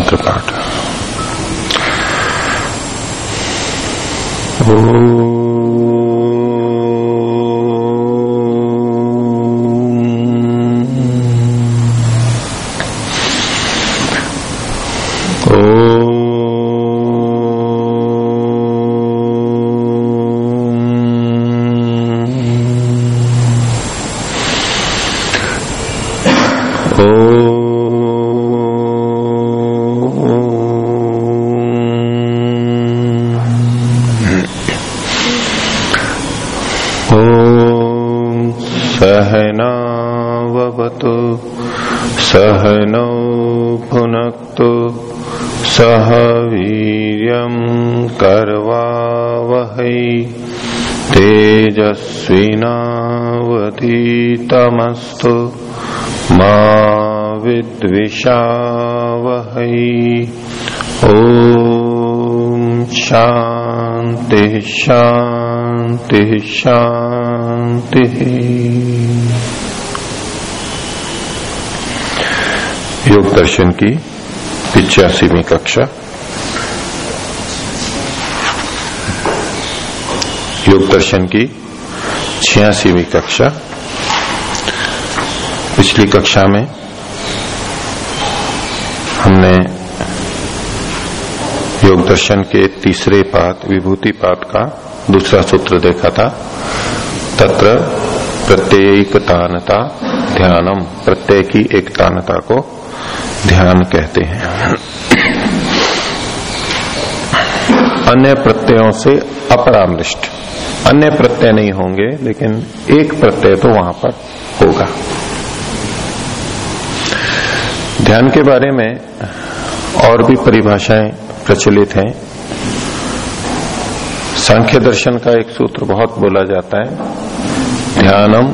मंत्र पाठ सहनावतु विद्विषावहै ॐ शान्ति शांति शांति योग दर्शन की पिचासीवीं कक्षा। योग दर्शन की छियासीवी कक्षा। पिछली कक्षा में हमने योग दर्शन के तीसरे पाद, विभूति पाद का दूसरा सूत्र देखा था। तत्र प्रत्येकतानता ध्यानम प्रत्यय की एकतानता को ध्यान कहते हैं। अन्य प्रत्ययों से अपरामृष्ट। अन्य प्रत्यय नहीं होंगे, लेकिन एक प्रत्यय तो वहाँ पर होगा। ध्यान के बारे में और भी परिभाषाएँ प्रचलित हैं। सांख्य दर्शन का एक सूत्र बहुत बोला जाता है, ध्यानम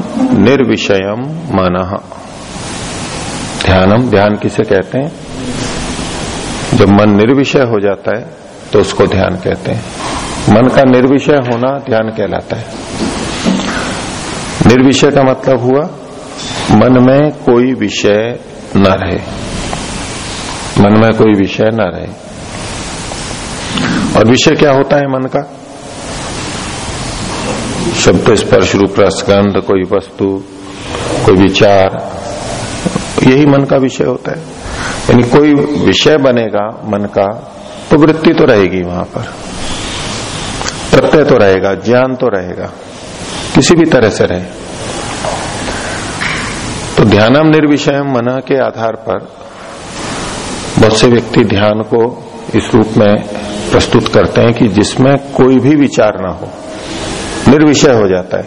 निर्विषयम मन। ध्यानम, ध्यान किसे कहते हैं? जब मन निर्विषय हो जाता है तो उसको ध्यान कहते हैं। मन का निर्विषय होना ध्यान कहलाता है। निर्विषय का मतलब हुआ, मन में कोई विषय न रहे। मन में कोई विषय न रहे। और विषय क्या होता है मन का? शब्द स्पर्श रूप रसगंध कोई वस्तु, कोई विचार, यही मन का विषय होता है। यानी कोई विषय बनेगा मन का तो वृत्ति तो रहेगी वहाँ पर। प्रत्यय तो रहेगा, ज्ञान तो रहेगा। किसी भी तरह से रहे। तो ध्यानम निर्विषयम मना के आधार पर बहुत से व्यक्ति ध्यान को इस रूप में प्रस्तुत करते हैं कि जिसमें कोई भी विचार ना हो। निर्विषय हो जाता है।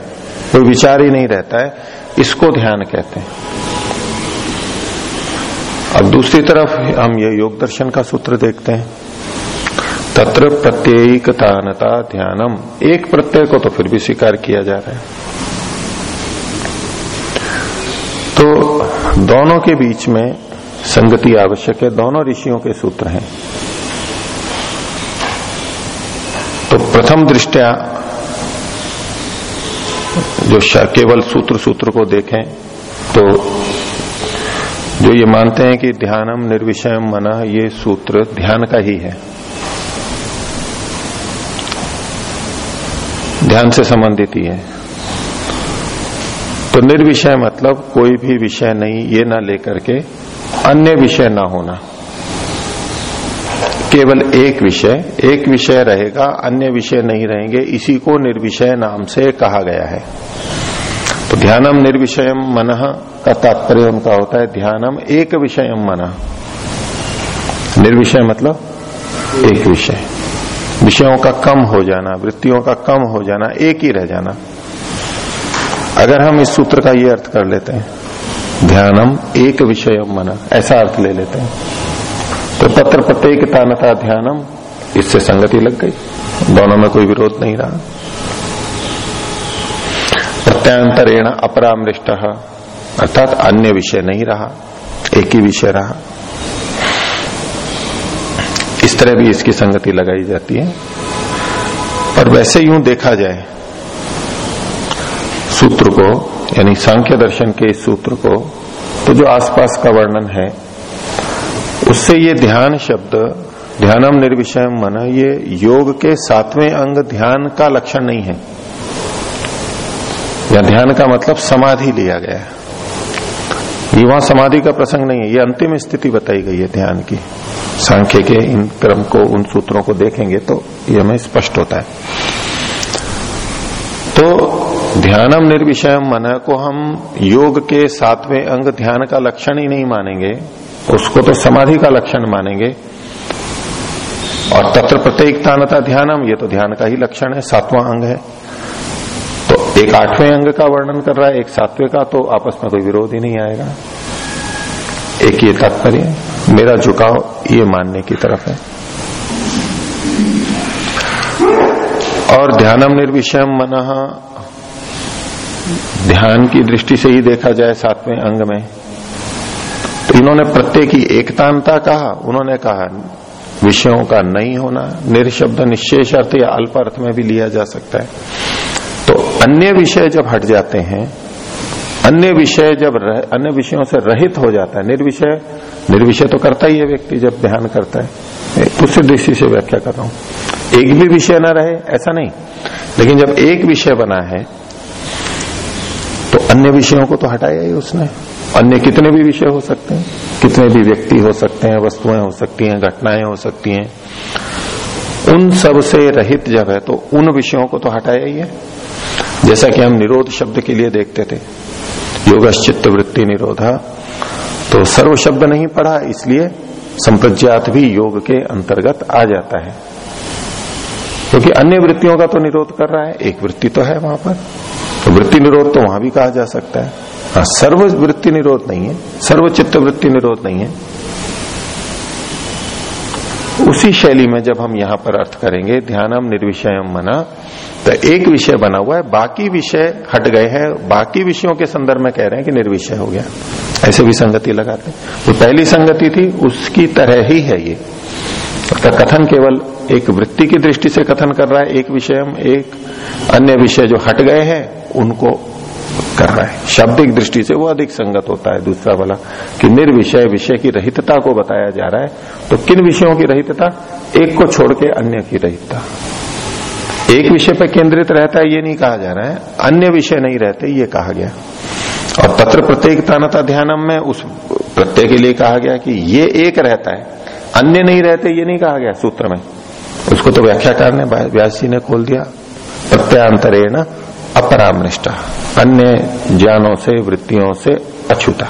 कोई विचार ही नहीं रहता है। इसको ध्यान कहते हैं। अब दूसरी तरफ़ हम ये योग दर्शन का सूत्र देखते हैं। तत्र प्रत्येकतानता ध्यानम। एक प्रत्यय को तो फिर भी स्वीकार किया जा रहा है। दोनों के बीच में संगति आवश्यक है। दोनों ऋषियों के सूत्र हैं। तो प्रथम दृष्टया जो केवल सूत्र सूत्र को देखें तो जो ये मानते हैं कि ध्यानम निर्विषयम मना, ये सूत्र ध्यान का ही है। ध्यान से संबंधित ही है। तो निर्विषय मतलब कोई भी विषय नहीं, ये ना लेकर के अन्य विषय ना होना। केवल एक विषय एक विषय रहेगा, अन्य विषय नहीं रहेंगे, इसी को निर्विषय नाम से कहा गया है। तो ध्यानम निर्विषयम मन का तात्पर्य उनका होता है, ध्यानम एक विषयम मन। निर्विषय मतलब एक विषय। विषयों का कम हो जाना, वृत्तियों का कम हो जाना, एक ही रह जाना। अगर हम इस सूत्र का ये अर्थ कर लेते हैं, ध्यानम एक विषय मन, ऐसा अर्थ ले लेते हैं। तो तत्र प्रत्येक तानता ध्यानम, इससे संगति लग गई। दोनों में कोई विरोध नहीं रहा। प्रत्यांतरेण अपरामृष्ट, अर्थात अन्य विषय नहीं रहा, एक ही विषय रहा। इस तरह भी इसकी संगति लगाई जाती है। और वैसे यूँ देखा जाए सूत्र को, यानी सांख्य दर्शन के इस सूत्र को तो जो आसपास का वर्णन है, उससे ये ध्यान शब्द, ध्यानम निर्विषय मन, ये योग के सातवें अंग ध्यान का लक्षण नहीं है। या ध्यान का मतलब समाधि लिया गया है। ये वहाँ समाधि का प्रसंग नहीं है, ये अंतिम स्थिति बताई गई है ध्यान की। सांख्य के इन क्रम को, उन सूत्रों को देखेंगे तो ये हमें स्पष्ट होता है। तो ध्यानम निर्विषय मन को हम योग के सातवें अंग ध्यान का लक्षण ही नहीं मानेंगे, उसको तो समाधि का लक्षण मानेंगे। और तत्र प्रत्येक तानता ध्यानम, ये तो ध्यान का ही लक्षण है, सातवां अंग है। तो एक आठवें अंग का वर्णन कर रहा है, एक सातवें का तो आपस में कोई विरोध ही नहीं आएगा। एक ये तात्पर्य, मेरा झुकाव ये मानने की तरफ़ है। और ध्यानम निर्विषयम मन ध्यान की दृष्टि से ही देखा जाए सातवें अंग में। तो इन्होंने प्रत्येक की एकतांता कहा उन्होंने कहा विषयों का नहीं होना निरशब्द निशेष अर्थ या अल्प अर्थ में भी लिया जा सकता है। तो अन्य विषय जब हट जाते हैं अन्य विषय जब रह, अन्य विषयों से रहित हो जाता है निर्विषय निर्विषय तो करता ही है व्यक्ति जब ध्यान करता है। उसी दृष्टि से व्याख्या कर रहा हूँ। एक भी विषय ना रहे ऐसा नहीं। लेकिन जब एक विषय बना है तो अन्य विषयों को तो हटाया ही उसने। अन्य कितने भी विषय हो सकते हैं, कितने भी व्यक्ति हो सकते हैं, वस्तुएँ हो सकती हैं, घटनाएँ हो सकती हैं, उन सबसे रहित जब है तो उन विषयों को तो हटाया ही है। जैसा कि हम निरोध शब्द के लिए देखते थे, योगश्चित्त वृत्ति निरोधा तो सर्व शब्द नहीं पढ़ा, इसलिए संप्रज्ञात भी योग के अंतर्गत आ जाता है। क्योंकि तो अन्य वृत्तियों का तो निरोध कर रहा है, एक वृत्ति तो है वहाँ पर। तो वृत्ति निरोध तो वहाँ भी कहा जा सकता है। हाँ सर्व वृत्ति निरोध नहीं है, सर्व चित्त वृत्ति निरोध नहीं है। उसी शैली में जब हम यहाँ पर अर्थ करेंगे, ध्यानम निर्विषयम मना तो एक विषय बना हुआ है, बाकी विषय हट गए हैं, बाकी विषयों के संदर्भ में कह रहे हैं कि निर्विषय हो गया। ऐसे भी संगति लगाते तो पहली संगति थी, उसकी तरह ही है ये। का कथन केवल एक वृत्ति की दृष्टि से कथन कर रहा है, एक विषय हम एक अन्य विषय जो हट गए हैं, उनको कर रहा है। शाब्दिक दृष्टि से वो अधिक संगत होता है। दूसरा वाला कि निर्विषय, विषय की रहितता को बताया जा रहा है। तो किन विषयों की रहितता? एक को छोड़ के अन्य की रहितता। एक विषय पर केंद्रित रहता है, ये नहीं कहा जा रहा है। अन्य विषय नहीं रहते, ये कहा गया। और तत्र प्रत्येक तानता ध्यानम में उस प्रत्यय के लिए कहा गया कि ये एक रहता है। अन्य नहीं रहते, ये नहीं कहा गया सूत्र में। उसको तो व्याख्याकार ने व्यास जी ने खोल दिया। प्रत्यांतरेण अपरामृष्टा अन्य ज्ञानों से, वृत्तियों से अछूता।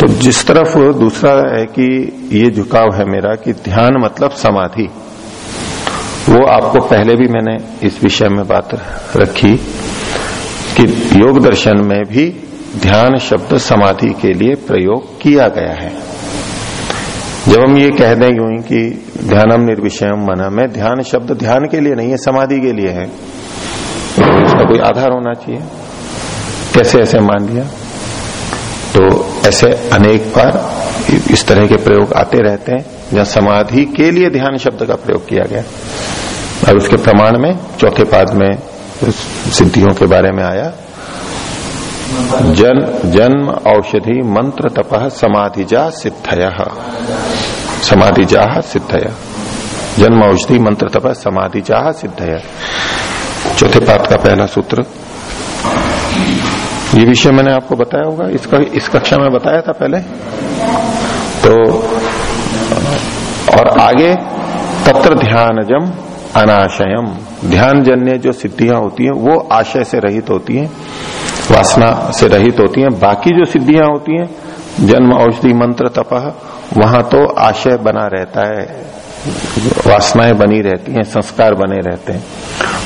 तो जिस तरफ़ दूसरा है कि ये झुकाव है मेरा कि ध्यान मतलब समाधि, वो आपको पहले भी मैंने इस विषय में बात रखी कि योग दर्शन में भी ध्यान शब्द समाधि के लिए प्रयोग किया गया है। जब हम ये कह दें यूँ कि ध्यानम निर्विषयम मन में ध्यान शब्द ध्यान के लिए नहीं है, समाधि के लिए है। इसका कोई आधार होना चाहिए। कैसे ऐसे मान लिया? तो ऐसे अनेक बार इस तरह के प्रयोग आते रहते हैं, जहाँ समाधि के लिए ध्यान शब्द का प्रयोग किया गया। और उसके प्रमाण में चौथे पाद में सिद्धियों के बारे में आया। जन, जन्म, औषधि, मंत्र, तप समाधिजा सिद्धय। समाधिजा सिद्धय। जन्म, औषधि, मंत्र, तप समाधिजा सिद्धय। चौथे पाठ का पहला सूत्र। ये विषय मैंने आपको बताया होगा। इसका इस कक्षा में बताया था पहले। तो और आगे, तत्र ध्यानजम अनाशयम ध्यान जन्य जो सिद्धियाँ होती हैं, वो आशय से रहित होती हैं। वासना से रहित होती हैं। बाकी जो सिद्धियाँ होती हैं, जन्म, औषधि, मंत्र तपह वहाँ तो आशय बना रहता है। वासनाएँ बनी रहती हैं, संस्कार बने रहते हैं।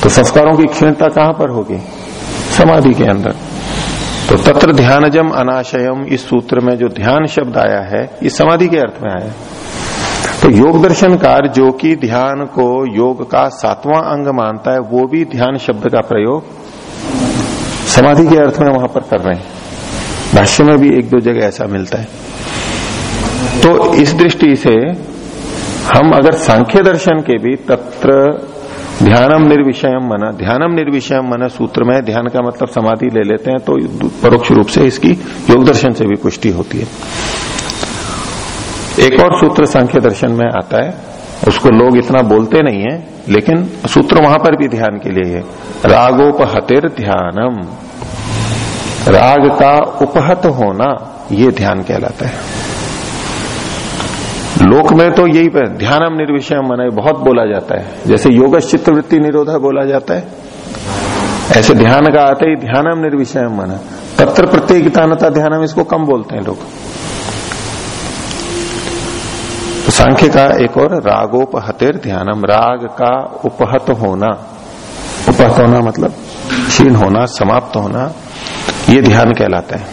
तो संस्कारों की क्षीणता कहाँ पर होगी? समाधि के अंदर। तो तत्र ध्यानजम अनाशयम, इस सूत्र में जो ध्यान शब्द आया है ये समाधि के अर्थ में आया तो योग दर्शनकार जो कि ध्यान को योग का सातवां अंग मानता है, वो भी ध्यान शब्द का प्रयोग समाधि के अर्थ में वहाँ पर कर रहे हैं। भाष्य में भी एक दो जगह ऐसा मिलता है। तो इस दृष्टि से हम अगर सांख्य दर्शन के भी तत्र ध्यानम निर्विषयम मन, ध्यानम निर्विषयम मन सूत्र में ध्यान का मतलब समाधि ले लेते हैं तो परोक्ष रूप से इसकी योग दर्शन से भी पुष्टि होती है। एक और सूत्र सांख्य दर्शन में आता है, उसको लोग इतना बोलते नहीं है, लेकिन सूत्र वहाँ पर भी ध्यान के लिए है। रागोपहतिर ध्यानम। राग का उपहत होना ये ध्यान कहलाता है। लोक में तो यही पे ध्यानम निर्विषय मन बहुत बोला जाता है। जैसे योग चित्रवृत्ति निरोधा बोला जाता है। ऐसे ध्यान का आते ही ध्यानम निर्विषय मन। तत्र प्रत्येक ध्यानम इसको कम बोलते हैं लोग। तो सांख्य का एक और रागोपहतिर ध्यानम, राग का उपहत होना। उपहत होना मतलब क्षीण होना, समाप्त होना। ये ध्यान कहलाता है।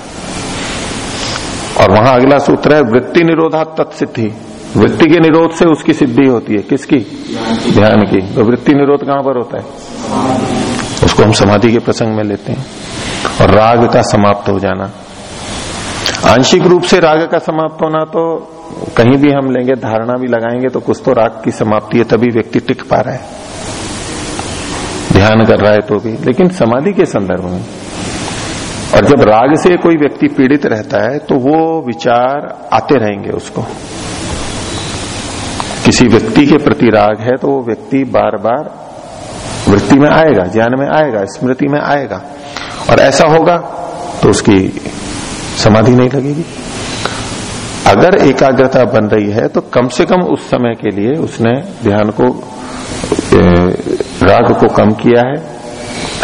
और वहाँ अगला सूत्र है, वृत्ति निरोधा तत्सिद्धि। वृत्ति के निरोध से उसकी सिद्धि होती है। किसकी? ध्यान की। तो वृत्ति निरोध कहाँ पर होता है? उसको हम समाधि के प्रसंग में लेते हैं। और राग का समाप्त हो जाना। आंशिक रूप से राग का समाप्त होना तो कहीं भी हम लेंगे, धारणा भी लगाएँगे तो कुछ तो राग की समाप्ति है, तभी व्यक्ति टिक पा रहा है। ध्यान कर रहा है तो भी। लेकिन समाधि के संदर्भ में और जब राग से कोई व्यक्ति पीड़ित रहता है तो वो विचार आते रहेंगे उसको। किसी व्यक्ति के प्रति राग है तो वो व्यक्ति बार बार वृत्ति में आएगा ज्ञान में आएगा स्मृति में आएगा। और ऐसा होगा तो उसकी समाधि नहीं लगेगी। अगर एकाग्रता बन रही है तो कम से कम उस समय के लिए उसने ध्यान को राग को कम किया है।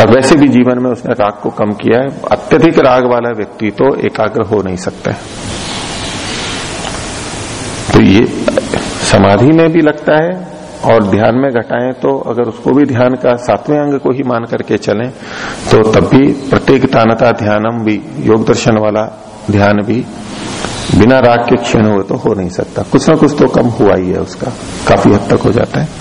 और वैसे भी जीवन में उसने राग को कम किया है। अत्यधिक राग वाला व्यक्ति तो एकाग्र हो नहीं सकता है। तो ये समाधि में भी लगता है और ध्यान में घटाएँ तो अगर उसको भी ध्यान का सातवें अंग को ही मान करके चलें तो तब भी प्रत्येक तानता ध्यानम भी, योग दर्शन वाला ध्यान भी बिना राग के क्षीण हुए तो हो नहीं सकता। कुछ ना कुछ तो कम हुआ ही है उसका। काफ़ी हद तक हो जाता है।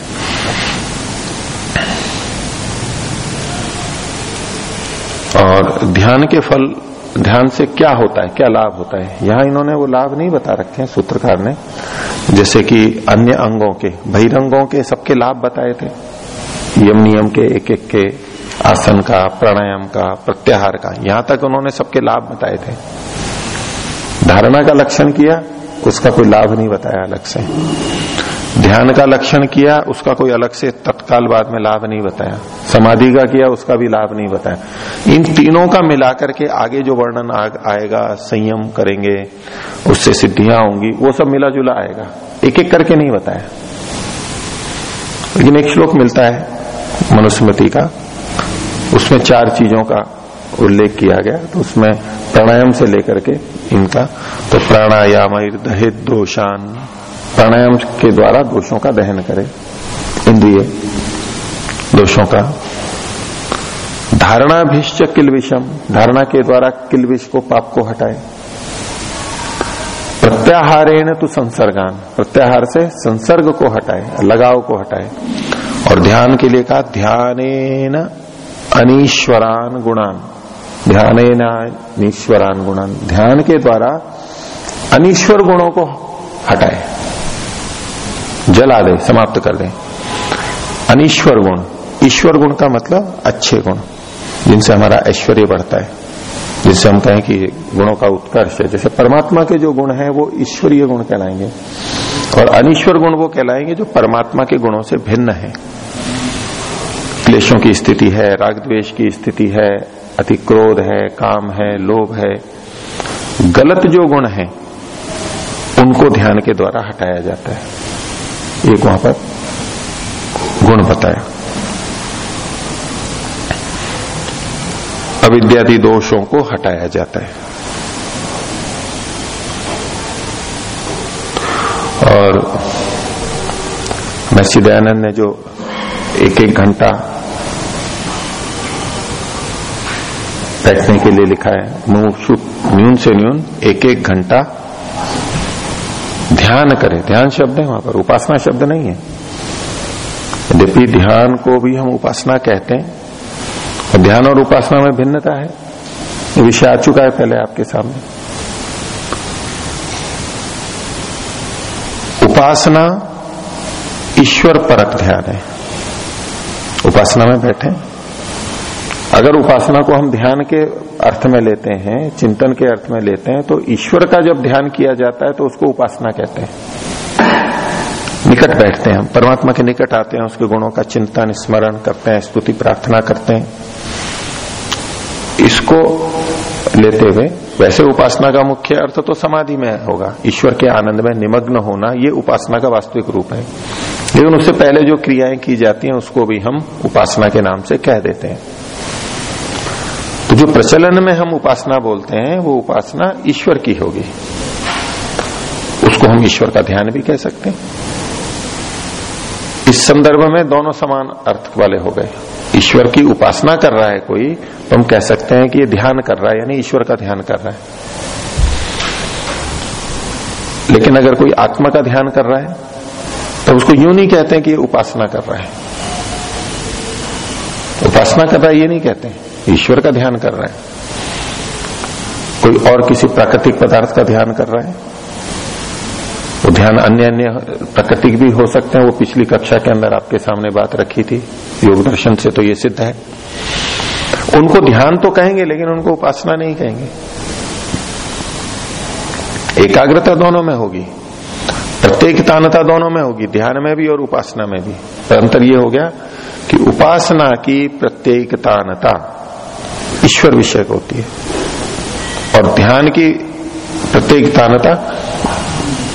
और ध्यान के फल, ध्यान से क्या होता है, क्या लाभ होता है? यहाँ इन्होंने वो लाभ नहीं बता रखे हैं सूत्रकार ने। जैसे कि अन्य अंगों के, बहिरंगों के सबके लाभ बताए थे। यम नियम के एक एक के, आसन का, प्राणायाम का, प्रत्याहार का, यहाँ तक उन्होंने सबके लाभ बताए थे। धारणा का लक्षण किया, उसका कोई लाभ नहीं बताया अलग से। ध्यान का लक्षण किया, उसका कोई अलग से तत्काल बाद में लाभ नहीं बताया। समाधि का किया, उसका भी लाभ नहीं बताया। इन तीनों का मिलाकर के आगे जो वर्णन आएगा, संयम करेंगे, उससे सिद्धियाँ होंगी, वो सब मिला जुला आएगा। एक एक करके नहीं बताया। लेकिन एक श्लोक मिलता है, मनुस्मृति का। उसमें चार चीज़ों का उल्लेख किया गया तो उसमें प्राणायाम से लेकर के इनका तो प्राणायाम दहित दोषान। प्राणायाम के द्वारा दोषों का दहन करे, इंद्रिय दोषों का। धारणा भिष्ट किल विषम धारणा के द्वारा किल विष को पाप को हटाए। प्रत्याहारेण तो संसर्गान, प्रत्याहार से संसर्ग को हटाए, लगाव को हटाए। और ध्यान के लिए कहा ध्यान अनीश्वरान गुणान ध्यान ईश्वरान गुणान, ध्यान के द्वारा अनिश्वर गुणों को हटाए। जला दे, समाप्त कर दे। अनिश्वर गुण। ईश्वर गुण का मतलब अच्छे गुण, जिनसे हमारा ऐश्वर्य बढ़ता है, जिससे हम कहें कि गुणों का उत्कर्ष है। जैसे परमात्मा के जो गुण है, वो ईश्वरीय गुण कहलाएँगे, और अनिश्वर गुण वो कहलाएँगे जो परमात्मा के गुणों से भिन्न है। क्लेशों की स्थिति है राग द्वेष की स्थिति है अति क्रोध है, काम है, लोभ है, गलत जो गुण है, उनको ध्यान के द्वारा हटाया जाता है। एक वहाँ पर गुण बताया। अविद्यादि दोषों को हटाया जाता है। और महसी दयानंद ने जो एक एक घंटा बैठने के लिए लिखा है न्यून से न्यून एक एक घंटा ध्यान करें। ध्यान शब्द है वहाँ पर। उपासना शब्द नहीं है। यद्यपि ध्यान को भी हम उपासना कहते हैं, और ध्यान और उपासना में भिन्नता है। विषय आ चुका है पहले आपके सामने। उपासना ईश्वर परक ध्यान है। उपासना में बैठे। अगर उपासना को हम ध्यान के अर्थ में लेते हैं, चिंतन के अर्थ में लेते हैं तो ईश्वर का जब ध्यान किया जाता है तो उसको उपासना कहते हैं। निकट बैठते हैं हम, परमात्मा के निकट आते हैं, उसके गुणों का चिंतन, स्मरण करते हैं, स्तुति, प्रार्थना करते हैं। इसको लेते हुए, वैसे उपासना का मुख्य अर्थ तो समाधि में होगा, ईश्वर के आनंद में निमग्न होना, ये उपासना का वास्तविक रूप है। लेकिन उससे पहले जो क्रियाएँ की जाती हैं, उसको भी हम उपासना के नाम से कह देते हैं। जो प्रचलन में हम उपासना बोलते हैं, वो उपासना ईश्वर की होगी। उसको हम ईश्वर का ध्यान भी कह सकते हैं। इस संदर्भ में दोनों समान अर्थ वाले हो गए। ईश्वर की उपासना कर रहा है कोई तो हम कह सकते हैं कि ये ध्यान कर रहा है, यानी ईश्वर का ध्यान कर रहा है। लेकिन अगर कोई आत्मा का ध्यान कर रहा है तो उसको यूँ नहीं कहते हैं कि ये उपासना कर रहा है। उपासना कर रहा है, ये नहीं कहते ईश्वर का ध्यान कर रहा है। कोई और किसी प्राकृतिक पदार्थ का ध्यान कर रहा है? वो ध्यान अन्य अन्य प्राकृतिक भी हो सकते हैं। वो पिछली कक्षा के अंदर आपके सामने बात रखी थी। योग दर्शन से तो ये सिद्ध है। उनको ध्यान तो कहेंगे, लेकिन उनको उपासना नहीं कहेंगे। एकाग्रता दोनों में होगी। प्रत्येक तानता दोनों में होगी। ध्यान में भी और उपासना में भी। पर अंतर ये हो गया कि उपासना की प्रत्येक तानता ईश्वर विषय होती है। और ध्यान की प्रत्येक तानता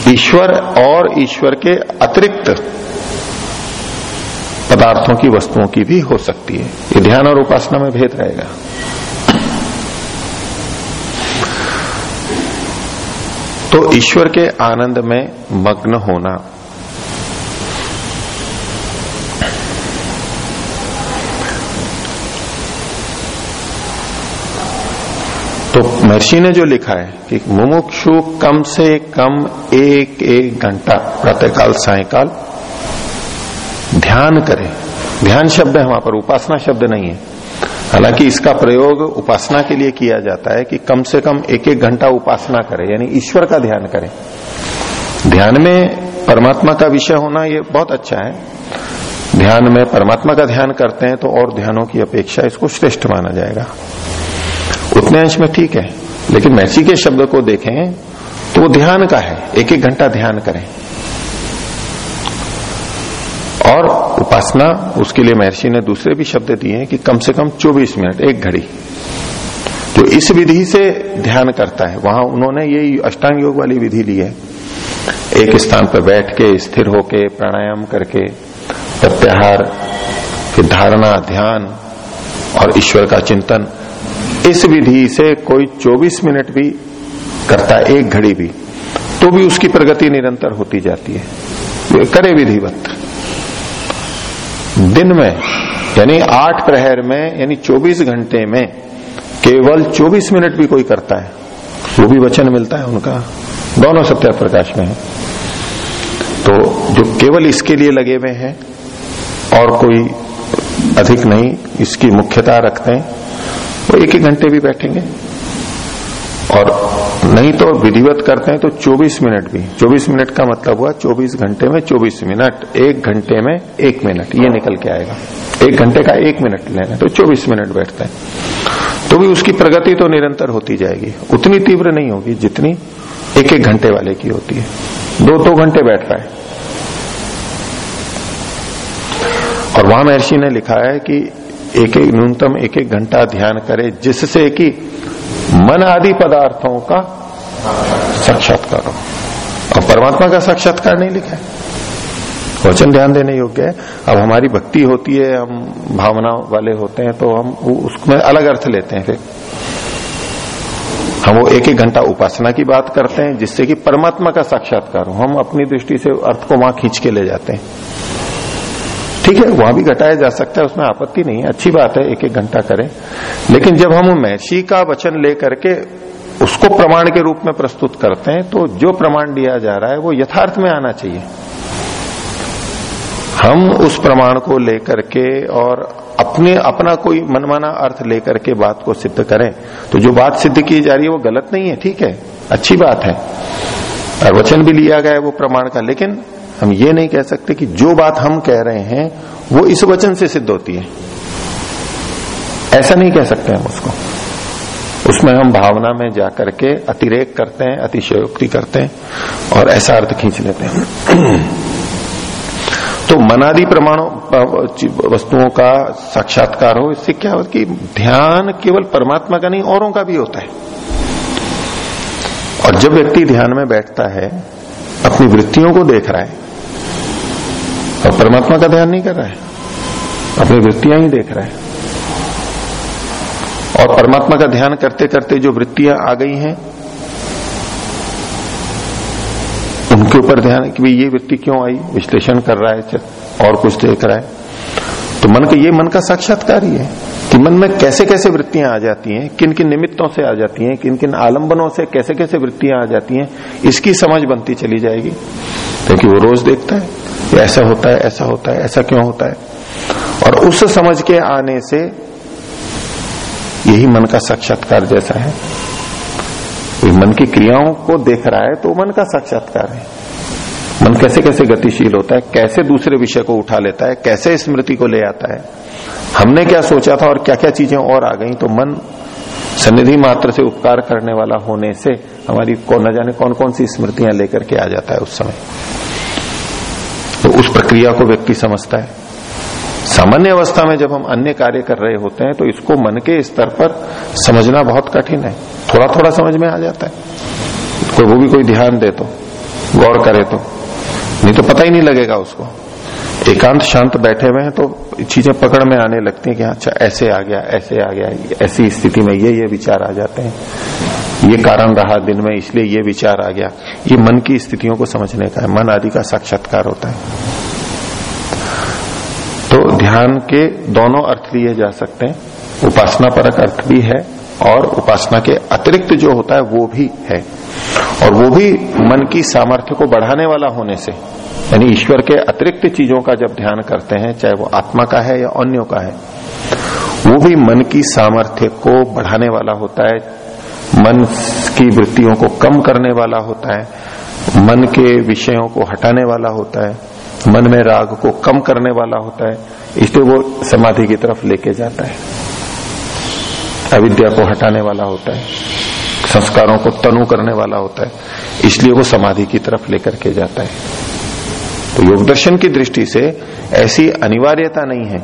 ईश्वर और ईश्वर के अतिरिक्त पदार्थों की वस्तुओं की भी हो सकती है। ये ध्यान और उपासना में भेद रहेगा। तो ईश्वर के आनंद में मग्न होना तो महर्षि ने जो लिखा है कि मुमुक्षु कम से कम एक एक घंटा, प्रातःकाल, सायकाल, ध्यान करे। ध्यान शब्द है वहाँ पर, उपासना शब्द नहीं है। हालाँकि इसका प्रयोग उपासना के लिए किया जाता है कि कम से कम एक एक घंटा उपासना करे, यानी ईश्वर का ध्यान करे। ध्यान में परमात्मा का विषय होना ये बहुत अच्छा है। ध्यान में परमात्मा का ध्यान करते हैं तो और ध्यानों की अपेक्षा इसको श्रेष्ठ माना जाएगा। उतने अंश में ठीक है, लेकिन महर्षि के शब्द को देखें तो वो ध्यान का है, एक एक घंटा ध्यान करें। और उपासना, उसके लिए महर्षि ने दूसरे भी शब्द दिए हैं कि कम से कम 24 मिनट, एक घड़ी। जो इस विधि से ध्यान करता है। वहाँ उन्होंने ये अष्टांग योग वाली विधि ली है। एक स्थान पर बैठ के, स्थिर होके, प्राणायाम करके, प्रत्याहार धारणा, ध्यान, और ईश्वर का चिंतन इस विधि से कोई 24 मिनट भी करता है एक घड़ी भी तो भी उसकी प्रगति निरंतर होती जाती है। करे विधिवत। दिन में, यानी आठ प्रहर में, यानी 24 घंटे में, केवल 24 मिनट भी कोई करता है, वो भी वचन मिलता है उनका। दोनों सत्या प्रकाश में है। तो जो केवल इसके लिए लगे हुए हैं, और कोई अधिक नहीं, इसकी मुख्यता रखते हैं। वो एक एक घंटे भी बैठेंगे। और नहीं तो विधिवत करते हैं तो 24 मिनट भी। 24 मिनट का मतलब हुआ 24 घंटे में 24 मिनट, एक घंटे में एक मिनट, ये निकल के आएगा। एक घंटे का एक मिनट लेना तो 24 मिनट बैठते हैं। तो भी उसकी प्रगति तो निरंतर होती जाएगी। उतनी तीव्र नहीं होगी, जितनी एक एक घंटे वाले की होती है। दो दो घंटे बैठ रहा है और वहाँ महर्षि ने लिखा है कि एक एक न्यूनतम एक एक घंटा ध्यान करे, जिससे कि मन आदि पदार्थों का साक्षात्कार हो। और परमात्मा का साक्षात्कार नहीं लिखा है। वचन ध्यान देने योग्य है। अब हमारी भक्ति होती है, हम भावना वाले होते हैं तो हम उसमें अलग अर्थ लेते हैं फिर। हम वो एक एक घंटा उपासना की बात करते हैं, जिससे कि परमात्मा का साक्षात्कार हो। हम अपनी दृष्टि से अर्थ को वहाँ खींच के ले जाते हैं। ठीक है, वहाँ भी घटाया जा सकता है, उसमें आपत्ति नहीं है। अच्छी बात है एक एक घंटा करें। लेकिन जब हम महर्षि का वचन लेकर के उसको प्रमाण के रूप में प्रस्तुत करते हैं तो जो प्रमाण दिया जा रहा है, वो यथार्थ में आना चाहिए। हम उस प्रमाण को लेकर के और अपने, अपना कोई मनमाना अर्थ लेकर के बात को सिद्ध करें तो जो बात सिद्ध की जा रही है, वो गलत नहीं है, ठीक है? अच्छी बात है। और वचन भी लिया गया है वो प्रमाण का, लेकिन हम ये नहीं कह सकते कि जो बात हम कह रहे हैं, वो इस वचन से सिद्ध होती है। ऐसा नहीं कह सकते हम उसको। उसमें हम भावना में जाकर के अतिरेक करते हैं, अतिशयोक्ति करते हैं और ऐसा अर्थ खींच लेते हैं। तो मनादि प्रमाणों, वस्तुओं का साक्षात्कार हो, इससे क्या हो कि ध्यान केवल परमात्मा का नहीं, औरों का भी होता है। और जब व्यक्ति ध्यान में बैठता है अपनी वृत्तियों को देख रहा है। और परमात्मा का ध्यान नहीं कर रहा है। अपनी वृत्तियाँ ही देख रहा है। और परमात्मा का ध्यान करते करते जो वृत्तियाँ आ गई हैं, उनके ऊपर ध्यान कि भाई ये वृत्ति क्यों आई? विश्लेषण कर रहा है और कुछ देख रहा है। तो मन का, ये मन का साक्षात्कार ही है। कि मन में कैसे कैसे वृत्तियाँ आ जाती हैं, किन किन निमित्तों से आ जाती हैं, किन किन आलंबनों से कैसे कैसे वृत्तियाँ आ जाती हैं, इसकी समझ बनती चली जाएगी। क्योंकि वो रोज देखता है ऐसा होता है, ऐसा होता है, ऐसा क्यों होता है? और उस समझ के आने से यही मन का साक्षात्कार जैसा है। मन की क्रियाओं को देख रहा है तो मन का साक्षात्कार है। मन कैसे कैसे गतिशील होता है, कैसे दूसरे विषय को उठा लेता है, कैसे स्मृति को ले आता है। हमने क्या सोचा था और क्या क्या चीज़ें और आ गई तो मन सन्निधि मात्र से उपकार करने वाला होने से हमारी कौन न जाने कौन कौन सी स्मृतियाँ लेकर के आ जाता है उस समय। तो उस प्रक्रिया को व्यक्ति समझता है। सामान्य अवस्था में जब हम अन्य कार्य कर रहे होते हैं तो इसको मन के स्तर पर समझना बहुत कठिन है। थोड़ा थोड़ा समझ में आ जाता है। कोई वो भी कोई ध्यान दे तो गौर करे तो। नहीं तो पता ही नहीं लगेगा उसको। एकांत शांत बैठे हुए हैं तो चीज़ें पकड़ में आने लगती हैं कि अच्छा ऐसे आ गया, ऐसे आ गया ऐसी स्थिति में ये ये विचार आ जाते हैं। ये कारण रहा दिन में, इसलिए ये विचार आ गया। ये मन की स्थितियों को समझने का है, मन आदि का साक्षात्कार होता है। तो ध्यान के दोनों अर्थ लिए जा सकते हैं। उपासना परक अर्थ भी है और उपासना के अतिरिक्त जो होता है वो भी है। और वो भी मन की सामर्थ्य को बढ़ाने वाला होने से, यानी ईश्वर के अतिरिक्त चीज़ों का जब ध्यान करते हैं, चाहे वो आत्मा का है या अन्यों का है, वो भी मन की सामर्थ्य को बढ़ाने वाला होता है, मन की वृत्तियों को कम करने वाला होता है, मन के विषयों को हटाने वाला होता है, मन में राग को कम करने वाला होता है, इसलिए वो समाधि की तरफ़ लेके जाता है। अविद्या को हटाने वाला होता है, संस्कारों को तनु करने वाला होता है, इसलिए वो समाधि की तरफ़ लेकर के जाता है। तो योग दर्शन की दृष्टि से ऐसी अनिवार्यता नहीं है,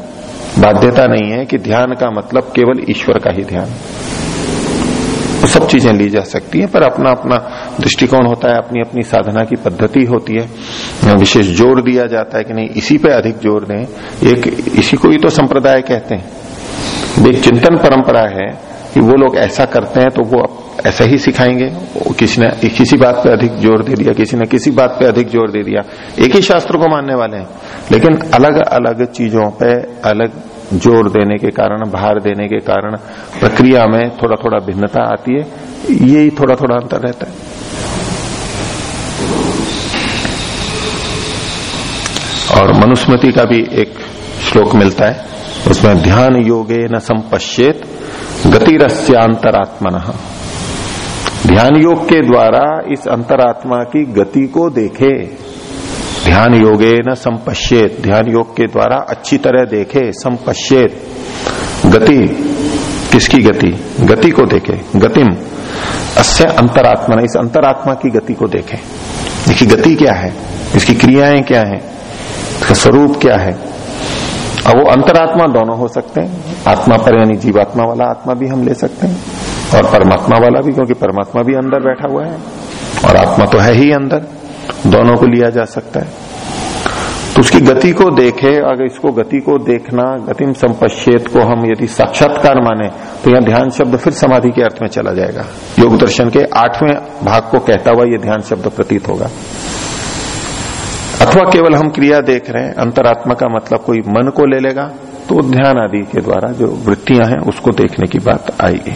बाध्यता नहीं है कि ध्यान का मतलब केवल ईश्वर का ही ध्यान। तो सब चीज़ें ली जा सकती हैं, पर अपना अपना दृष्टिकोण होता है, अपनी अपनी साधना की पद्धति होती है। विशेष ज़ोर दिया जाता है कि नहीं, इसी पे अधिक ज़ोर दें। एक इसी को ही तो संप्रदाय कहते हैं। एक चिंतन परंपरा है कि वो लोग ऐसा करते हैं तो वो ऐसा ही सिखाएँगे। किसी ने किसी बात पे अधिक ज़ोर दे दिया, किसी ने किसी बात पे अधिक ज़ोर दे दिया। एक ही शास्त्र को मानने वाले हैं। लेकिन अलग अलग चीज़ों पे अलग ज़ोर देने के कारण, भार देने के कारण प्रक्रिया में थोड़ा थोड़ा भिन्नता आती है। ये ही थोड़ा थोड़ा अंतर रहता है। और मनुस्मृति का भी एक श्लोक मिलता है। उसमें ध्यान योगे न संपश्चेत गतिरस्यांतरात्मन। ध्यान योग के द्वारा इस अंतरात्मा की गति को देखे। ध्यान योगे न संपश्चेत ध्यान योग के द्वारा अच्छी तरह देखे संपश्चेत गति, किसकी गति? गति को देखे, गतिम। अस्य अंतरात्मा इस अंतरात्मा की गति को देखे। इसकी गति क्या है? इसकी क्रियाएँ क्या है? इसका स्वरूप क्या है? अब वो अंतरात्मा दोनों हो सकते हैं। आत्मा पर यानी जीवात्मा वाला आत्मा भी हम ले सकते हैं और परमात्मा वाला भी, क्योंकि परमात्मा भी अंदर बैठा हुआ है और आत्मा तो है ही अंदर। दोनों को लिया जा सकता है। तो उसकी गति को देखे, अगर इसको गति को देखना, गतिम संपश्चेत को हम यदि साक्षात्कार माने तो यह ध्यान शब्द फिर समाधि के अर्थ में चला जाएगा। योग दर्शन के आठवें भाग को कहता हुआ यह ध्यान शब्द प्रतीत होगा। अथवा केवल हम क्रिया देख रहे हैं, अंतरात्मा का मतलब कोई मन को ले लेगा तो ध्यान आदि के द्वारा जो वृत्तियाँ हैं, उसको देखने की बात आएगी।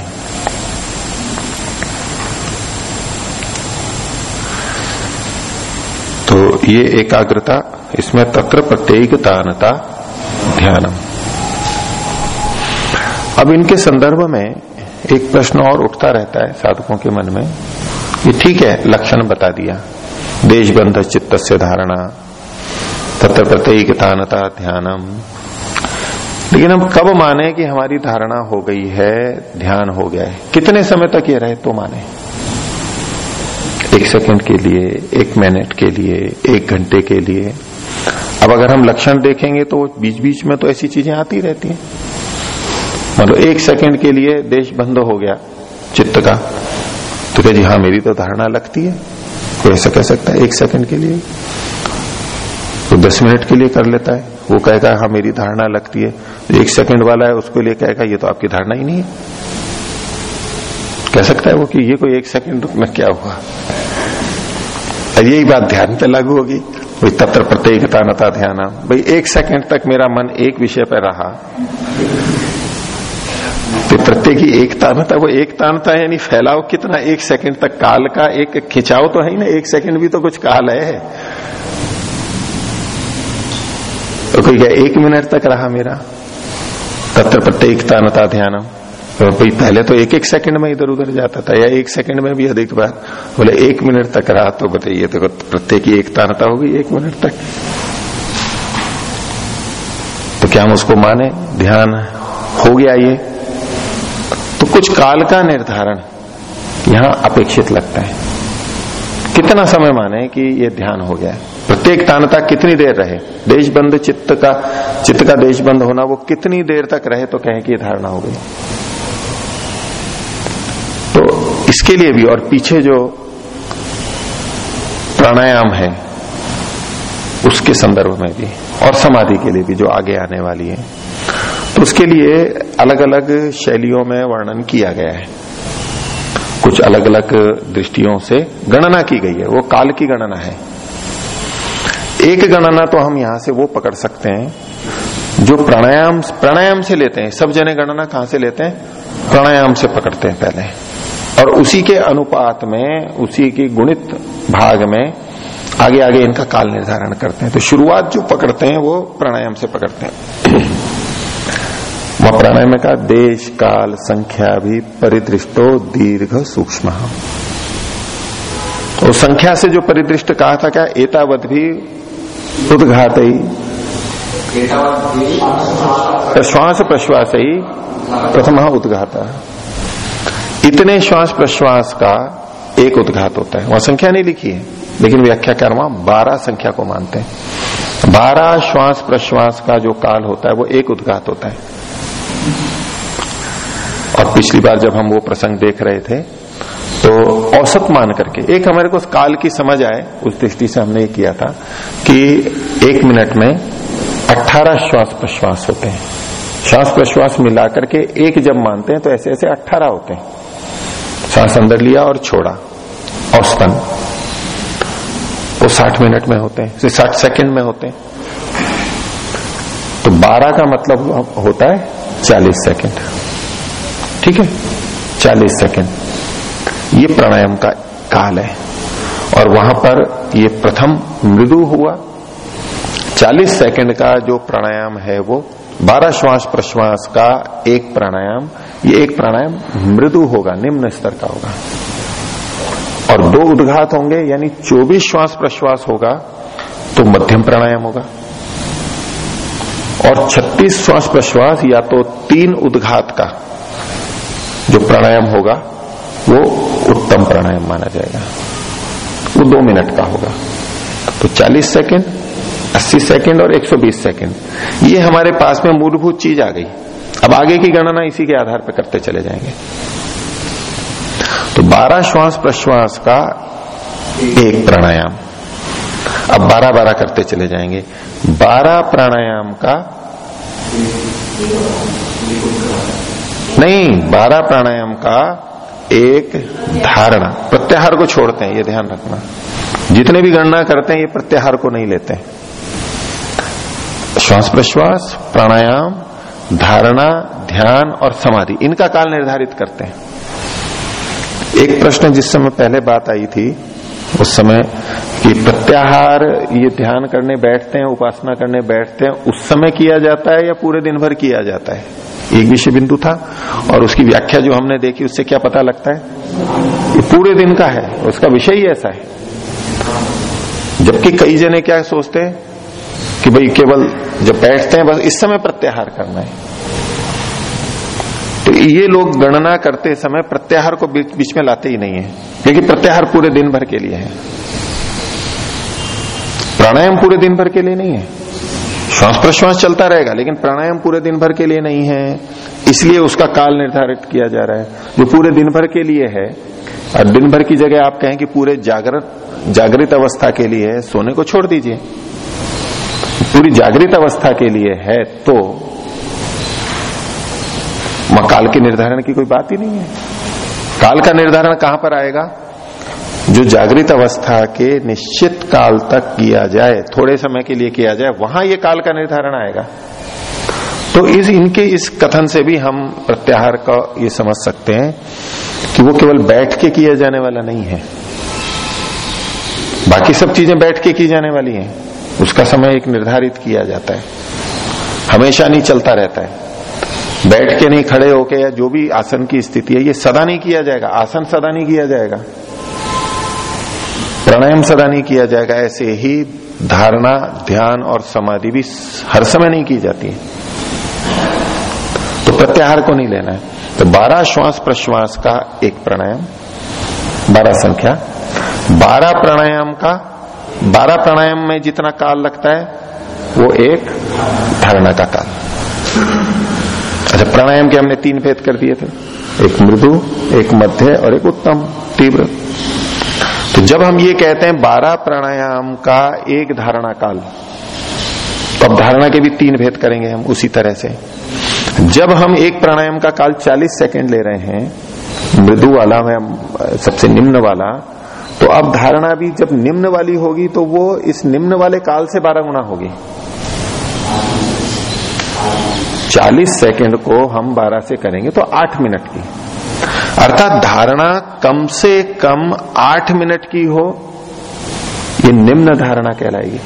तो ये एकाग्रता, इसमें तत्र प्रत्येकतानता ध्यानम। अब इनके संदर्भ में एक प्रश्न और उठता रहता है साधकों के मन में ये ठीक है, लक्षण बता दिया। देशबंध चित्त से धारणा। तत्र प्रत्येकतानता ध्यानम। लेकिन हम कब माने कि हमारी धारणा हो गई है, ध्यान हो गया है? कितने समय तक ये रहे तो माने? एक सेकंड के लिए, एक मिनट के लिए, एक घंटे के लिए। अब अगर हम लक्षण देखेंगे तो बीच बीच में तो ऐसी चीज़ें आती रहती हैं। मतलब एक सेकंड के लिए देश बंद हो गया चित्त का। तो क्या जी हाँ मेरी तो धारणा लगती है। कोई ऐसा कह सकता है, एक सेकंड के लिए? तो दस मिनट के लिए कर लेता है। वो कहेगा हाँ मेरी धारणा लगती है। एक सेकंड वाला है, उसके लिए कहेगा, ये तो आपकी धारणा ही नहीं है। कह सकता है वो कि ये कोई एक सेकंड में क्या हुआ? यही बात ध्यान पे लागू होगी। वही तत्र प्रत्येकता नता ध्यान भाई, एक सेकंड तक मेरा मन एक विषय पर रहा। तो प्रत्येक ही एक तानता, वो एक तानता यानी फैलाव कितना एक सेकंड तक काल का एक खिंचाव तो है ही ना, एक सेकंड भी तो कुछ काल है। तो कोई क्या एक मिनट तक रहा मेरा? तत्र प्रत्येक तानता ध्यानम। तो भाई, पहले तो एक एक सेकंड में इधर उधर जाता था, या एक सेकंड में भी अधिक बार। बोले, एक मिनट तक रहा तो बताइए तो प्रत्येक एक तानता होगी एक मिनट तक। तो क्या हम उसको माने? ध्यान हो गया ये। तो कुछ काल का निर्धारण यहाँ अपेक्षित लगता है। कितना समय माने कि ये ध्यान हो गया? प्रत्येक तानता कितनी देर रहे? देश बंद चित्त का चित्त का देश बंद होना, वो कितनी देर तक रहे तो कहें कि ये धारणा हो गई। तो इसके लिए भी और पीछे जो प्राणायाम है, उसके संदर्भ में भी और समाधि के लिए भी जो आगे आने वाली है उसके लिए अलग अलग शैलियों में वर्णन किया गया है। कुछ अलग अलग दृष्टियों से गणना की गई है। वो काल की गणना है। एक गणना तो हम यहाँ से वो पकड़ सकते हैं, जो प्राणायाम प्राणायाम से लेते हैं। सब जने गणना कहाँ से लेते हैं? प्राणायाम से पकड़ते हैं पहले। और उसी के अनुपात में, उसी के गुणित भाग में आगे आगे इनका काल निर्धारण करते हैं। तो शुरुआत जो पकड़ते हैं, वो प्राणायाम से पकड़ते हैं। वह प्राणायाम में कहा देश काल संख्या भी परिदृष्टो दीर्घ सूक्ष्म। तो संख्या से जो परिदृष्ट कहा था क्या एतावत भी उदघात ही श्वास प्रश्वास ही प्रथम उद्घात। इतने श्वास प्रश्वास का एक उद्घात होता है। वहाँ संख्या नहीं लिखी है लेकिन व्याख्या कर वहाँ बारह संख्या को मानते हैं। बारह श्वास प्रश्वास का जो काल होता है वो एक उद्घात होता है। और पिछली बार जब हम वो प्रसंग देख रहे थे तो औसत मान करके, एक हमारे को काल की समझ आए, उस दृष्टि से हमने ये किया था कि एक मिनट में 18 श्वास प्रश्वास होते हैं। श्वास प्रश्वास मिला करके एक जब मानते हैं तो ऐसे ऐसे 18 होते हैं। श्वास अंदर लिया और छोड़ा, औसतन। वो 60 मिनट में होते हैं 60 सेकंड में होते हैं। 12 का मतलब होता है 40 सेकंड। ठीक है? 40 सेकंड। ये प्राणायाम का काल है। और वहाँ पर ये प्रथम मृदु हुआ। 40 सेकंड का जो प्राणायाम है वो 12 श्वास प्रश्वास का एक प्राणायाम, ये एक प्राणायाम मृदु होगा, निम्न स्तर का होगा। और दो उद्घात होंगे, यानी 24 श्वास प्रश्वास होगा तो मध्यम प्राणायाम होगा। और 36 श्वास प्रश्वास या तो तीन उद्घात का जो प्राणायाम होगा, वो उत्तम प्राणायाम माना जाएगा। वो दो मिनट का होगा। तो 40 सेकेंड 80 सेकेंड और 120 सेकेंड। ये हमारे पास में मूलभूत चीज़ आ गई। अब आगे की गणना इसी के आधार पर करते चले जाएँगे। तो 12 श्वास प्रश्वास का एक प्राणायाम। अब 12 12 करते चले जाएँगे। 12 प्राणायाम का नहीं 12 प्राणायाम का एक धारणा। प्रत्याहार को छोड़ते हैं, ये ध्यान रखना। जितने भी गणना करते हैं, ये प्रत्याहार को नहीं लेते। श्वास प्रश्वास, प्राणायाम, धारणा, ध्यान और समाधि, इनका काल निर्धारित करते हैं। एक प्रश्न जिस समय पहले बात आई थी उस समय कि प्रत्याहार, ये ध्यान करने बैठते हैं, उपासना करने बैठते हैं, उस समय किया जाता है या पूरे दिन भर किया जाता है? एक विषय बिंदु था और उसकी व्याख्या जो हमने देखी, उससे क्या पता लगता है? ये पूरे दिन का है, उसका विषय ही ऐसा है। जबकि कई जने क्या सोचते हैं कि भाई केवल जब बैठते हैं, बस इस समय प्रत्याहार करना है। तो ये लोग गणना करते समय प्रत्याहार को बीच, में लाते ही नहीं है। क्योंकि प्रत्याहार पूरे दिन भर के लिए है। प्राणायाम पूरे दिन भर के लिए नहीं है। श्वास प्रश्वास चलता रहेगा लेकिन प्राणायाम पूरे दिन भर के लिए नहीं है। इसलिए उसका काल निर्धारित किया जा रहा है। जो पूरे दिन भर के लिए है और दिन भर की जगह आप कहें कि पूरे जागृत जागृत अवस्था के लिए है सोने को छोड़ दीजिए। पूरी जागृत अवस्था के लिए है तो काल के निर्धारण की कोई बात ही नहीं है। काल का निर्धारण कहाँ पर आएगा? जो जागृत अवस्था के निश्चित काल तक किया जाए, थोड़े समय के लिए किया जाए, वहाँ ये काल का निर्धारण आएगा। तो इस, इनके इस कथन से भी हम प्रत्याहार का ये समझ सकते हैं कि वो केवल बैठ के किया जाने वाला नहीं है। बाकी सब चीज़ें बैठ के की जाने वाली हैं। उसका समय एक निर्धारित किया जाता है। हमेशा नहीं चलता रहता है। बैठ के नहीं खड़े होके या जो भी आसन की स्थिति है, ये सदा नहीं किया जाएगा। आसन सदा नहीं किया जाएगा। प्राणायाम सदा नहीं किया जाएगा। ऐसे ही धारणा, ध्यान और समाधि भी हर समय नहीं की जाती है। तो प्रत्याहार को नहीं लेना है। तो बारह श्वास प्रश्वास का एक प्राणायाम, बारह संख्या। बारह प्राणायाम का, बारह प्राणायाम में जितना काल लगता है, वो एक धारणा का काल। अच्छा प्राणायाम के हमने तीन भेद कर दिए थे। एक मृदु, एक मध्य और एक उत्तम, तीव्र। तो जब हम ये कहते हैं बारह प्राणायाम का एक धारणा काल तो अब धारणा के भी तीन भेद करेंगे हम उसी तरह से। जब हम एक प्राणायाम का काल 40 सेकंड ले रहे हैं, मृदु वाला में सबसे निम्न वाला तो अब धारणा भी जब निम्न वाली होगी तो वो इस निम्न वाले काल से बारह गुना होगी। 40 सेकंड को हम 12 से करेंगे तो 8 मिनट की। अर्थात धारणा कम से कम आठ मिनट की हो, ये निम्न धारणा कहलाएगी।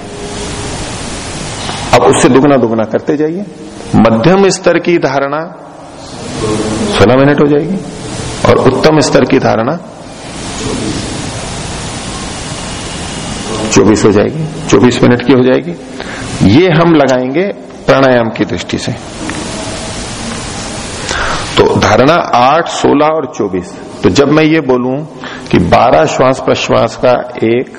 अब उससे दुगना दुगना करते जाइए। मध्यम स्तर की धारणा सोलह मिनट हो जाएगी और उत्तम स्तर की धारणा चौबीस हो जाएगी। चौबीस मिनट की हो जाएगी। ये हम लगाएँगे प्राणायाम की दृष्टि से। तो धारणा आठ, सोलह और चौबीस। तो जब मैं ये बोलूँ कि बारह श्वास प्रश्वास का एक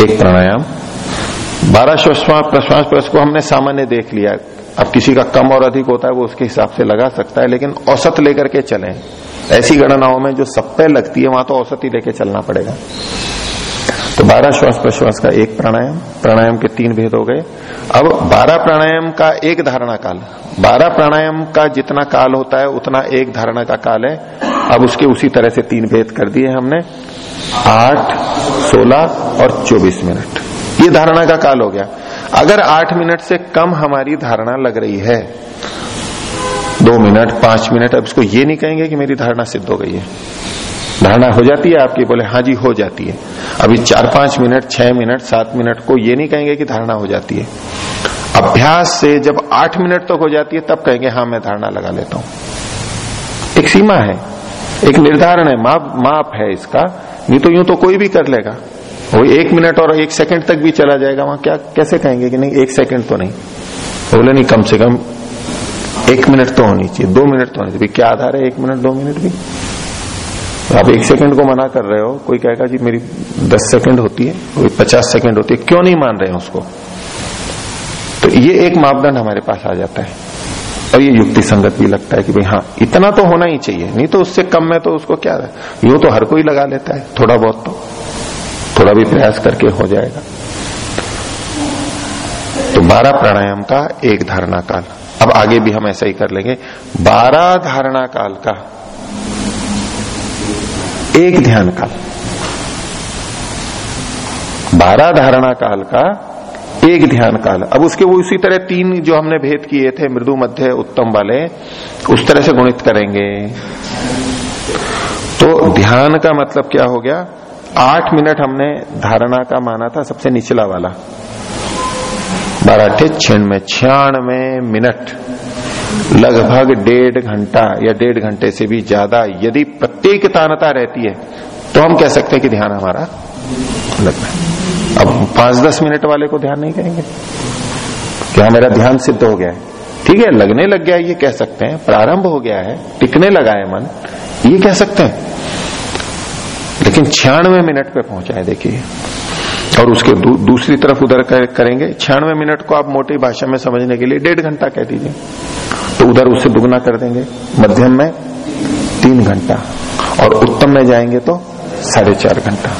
एक प्राणायाम, बारह श्वास प्रश्वास प्रश्वास को हमने सामान्य देख लिया। अब किसी का कम और अधिक होता है वो उसके हिसाब से लगा सकता है, लेकिन औसत लेकर के चले। ऐसी गणनाओं में जो पे लगती है, वहाँ तो औसत ही लेके चलना पड़ेगा। तो बारह श्वास प्रश्वास का एक प्राणायाम प्राणायाम के तीन भेद हो गए। अब बारह प्राणायाम का एक धारणा काल। बारह प्राणायाम का जितना काल होता है, उतना एक धारणा का काल है। अब उसके उसी तरह से तीन भेद कर दिए हमने। आठ, सोलह और चौबीस मिनट। ये धारणा का काल हो गया। अगर आठ मिनट से कम हमारी धारणा लग रही है, दो मिनट, पाँच मिनट, अब इसको ये नहीं कहेंगे कि मेरी धारणा सिद्ध हो गई है। धारणा हो जाती है आपकी, बोले हाँ जी, हो जाती है। अभी चार पाँच मिनट, छह मिनट, सात मिनट को ये नहीं कहेंगे कि धारणा हो जाती है। अभ्यास से जब आठ मिनट तक तो हो जाती है, तब कहेंगे हाँ मैं धारणा लगा लेता हूँ। एक सीमा है, एक निर्धारण है, माप माप है इसका। नहीं तो यूँ तो कोई भी कर लेगा। वो एक मिनट और एक सेकंड तक भी चला जाएगा, वहाँ क्या, कैसे कहेंगे कि नहीं, एक सेकंड तो नहीं। बोले, नहीं, कम से कम एक मिनट तो होनी चाहिए, दो मिनट तो होनी चाहिए। क्या आधार है, एक मिनट, दो मिनट भी? आप एक सेकंड को मना कर रहे हो, कोई कहेगा, जी, मेरी दस सेकंड होती है, कोई पचास सेकंड होती है, क्यों नहीं मान रहे हैं उसको? तो ये एक मापदंड हमारे पास आ जाता है। और ये युक्ति संगत भी लगता है कि भाई हाँ इतना तो होना ही चाहिए, नहीं तो उससे कम में तो उसको क्या है यूँ तो हर कोई लगा लेता है, थोड़ा बहुत तो थोड़ा भी प्रयास करके हो जाएगा। तो बारह प्राणायाम का एक धारणा काल, अब आगे भी हम ऐसा ही कर लेंगे। बारह धारणा काल का एक ध्यान काल बारह धारणा काल का एक ध्यान काल। अब उसके वो उसी तरह तीन जो हमने भेद किए थे, मृदु, मध्य, उत्तम वाले, उस तरह से गुणित करेंगे। तो ध्यान का मतलब क्या हो गया? आठ मिनट हमने धारणा का माना था, सबसे निचला वाला। बारह में छियानवे मिनट। लगभग डेढ़ घंटा या डेढ़ घंटे से भी ज़्यादा यदि प्रत्येक तानता रहती है तो हम कह सकते हैं कि ध्यान हमारा लगना अब पाँच दस मिनट वाले को ध्यान नहीं करेंगे। क्या मेरा ध्यान सिद्ध हो गया है? ठीक है लगने लग गया ये कह सकते हैं। प्रारंभ हो गया है टिकने लगा है मन ये कह सकते हैं। लेकिन छियानवे मिनट पे पहुँचा है देखिए। और उसके दू, दूसरी तरफ़ उधर करेंगे। छियानवे मिनट को आप मोटी भाषा में समझने के लिए डेढ़ घंटा कह दीजिए। तो उधर उससे दुगना कर देंगे। मध्यम में तीन घंटा और उत्तम में जाएँगे तो साढ़े चार घंटा।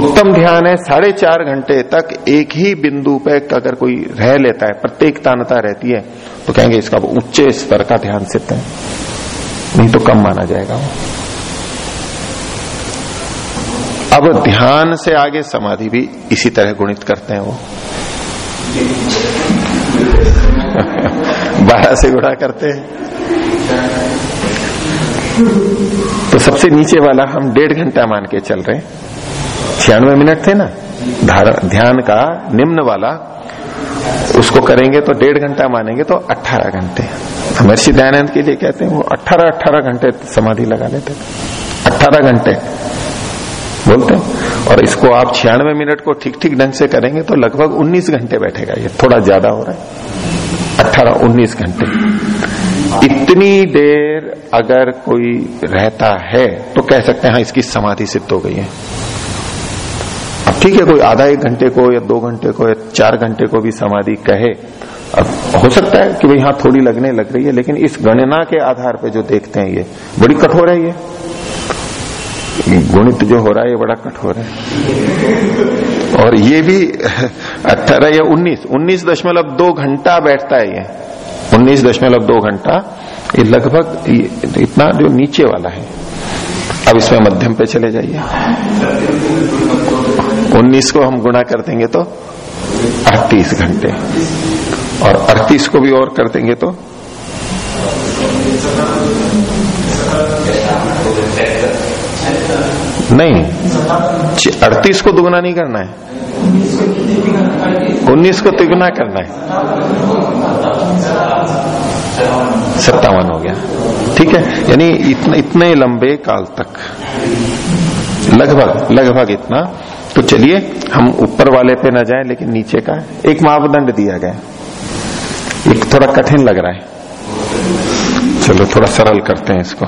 उत्तम ध्यान है, साढ़े चार घंटे तक एक ही बिंदु पे अगर कोई रह लेता है, प्रत्येक तानता रहती है तो कहेंगे इसका उच्च स्तर का ध्यान सिद्ध है। नहीं तो कम माना जाएगा वो। अब ध्यान से आगे समाधि भी इसी तरह गुणित करते हैं वो। बारह से गुणा करते हैं। तो सबसे नीचे वाला हम डेढ़ घंटा मान के चल रहे हैं। छियानवे मिनट थे ना? ध्यान का निम्न वाला, उसको करेंगे तो डेढ़ घंटा मानेंगे तो अट्ठारह घंटे। महर्षि दयानंद के लिए कहते हैं, वो अट्ठारह अट्ठारह घंटे समाधि लगा लेते अट्ठारह घंटे। बोलते हैं। और इसको आप छियानवे मिनट को ठीक ठीक ढंग से करेंगे तो लगभग उन्नीस घंटे बैठेगा ये, थोड़ा ज़्यादा हो रहा है। अट्ठारह उन्नीस घंटे। इतनी देर अगर कोई रहता है तो कह सकते हैं हाँ इसकी समाधि सिद्ध हो गई है। अब ठीक है, कोई आधा एक घंटे को, या दो घंटे को, या चार घंटे को भी समाधि कहे। अब हो सकता है कि भाई हाँ थोड़ी लगने लग रही है, लेकिन इस गणना के आधार पर जो देखते हैं ये, बड़ी कठोर है ये। गुणित जो हो रहा है, ये बड़ा कठोर है। और ये भी अठारह या उन्नीस उन्नीस दशमलव दो घंटा बैठता है ये। उन्नीस दशमलव दो घंटा, ये लगभग इतना जो नीचे वाला है। अब इसमें मध्यम पे चले जाइए। उन्नीस को हम गुणा कर देंगे तो अड़तीस घंटे। और अड़तीस को भी और कर देंगे तो नहीं। अड़तीस को दुगना नहीं करना है। उन्नीस को तिगुना करना है। सत्तावन हो गया। ठीक है? यानी इतने इतने लंबे काल तक। लगभग लगभग इतना। तो चलिए, हम ऊपर वाले पे न जाए, लेकिन नीचे का एक मापदंड दिया गया। एक थोड़ा कठिन लग रहा है। चलो, थोड़ा सरल करते हैं इसको।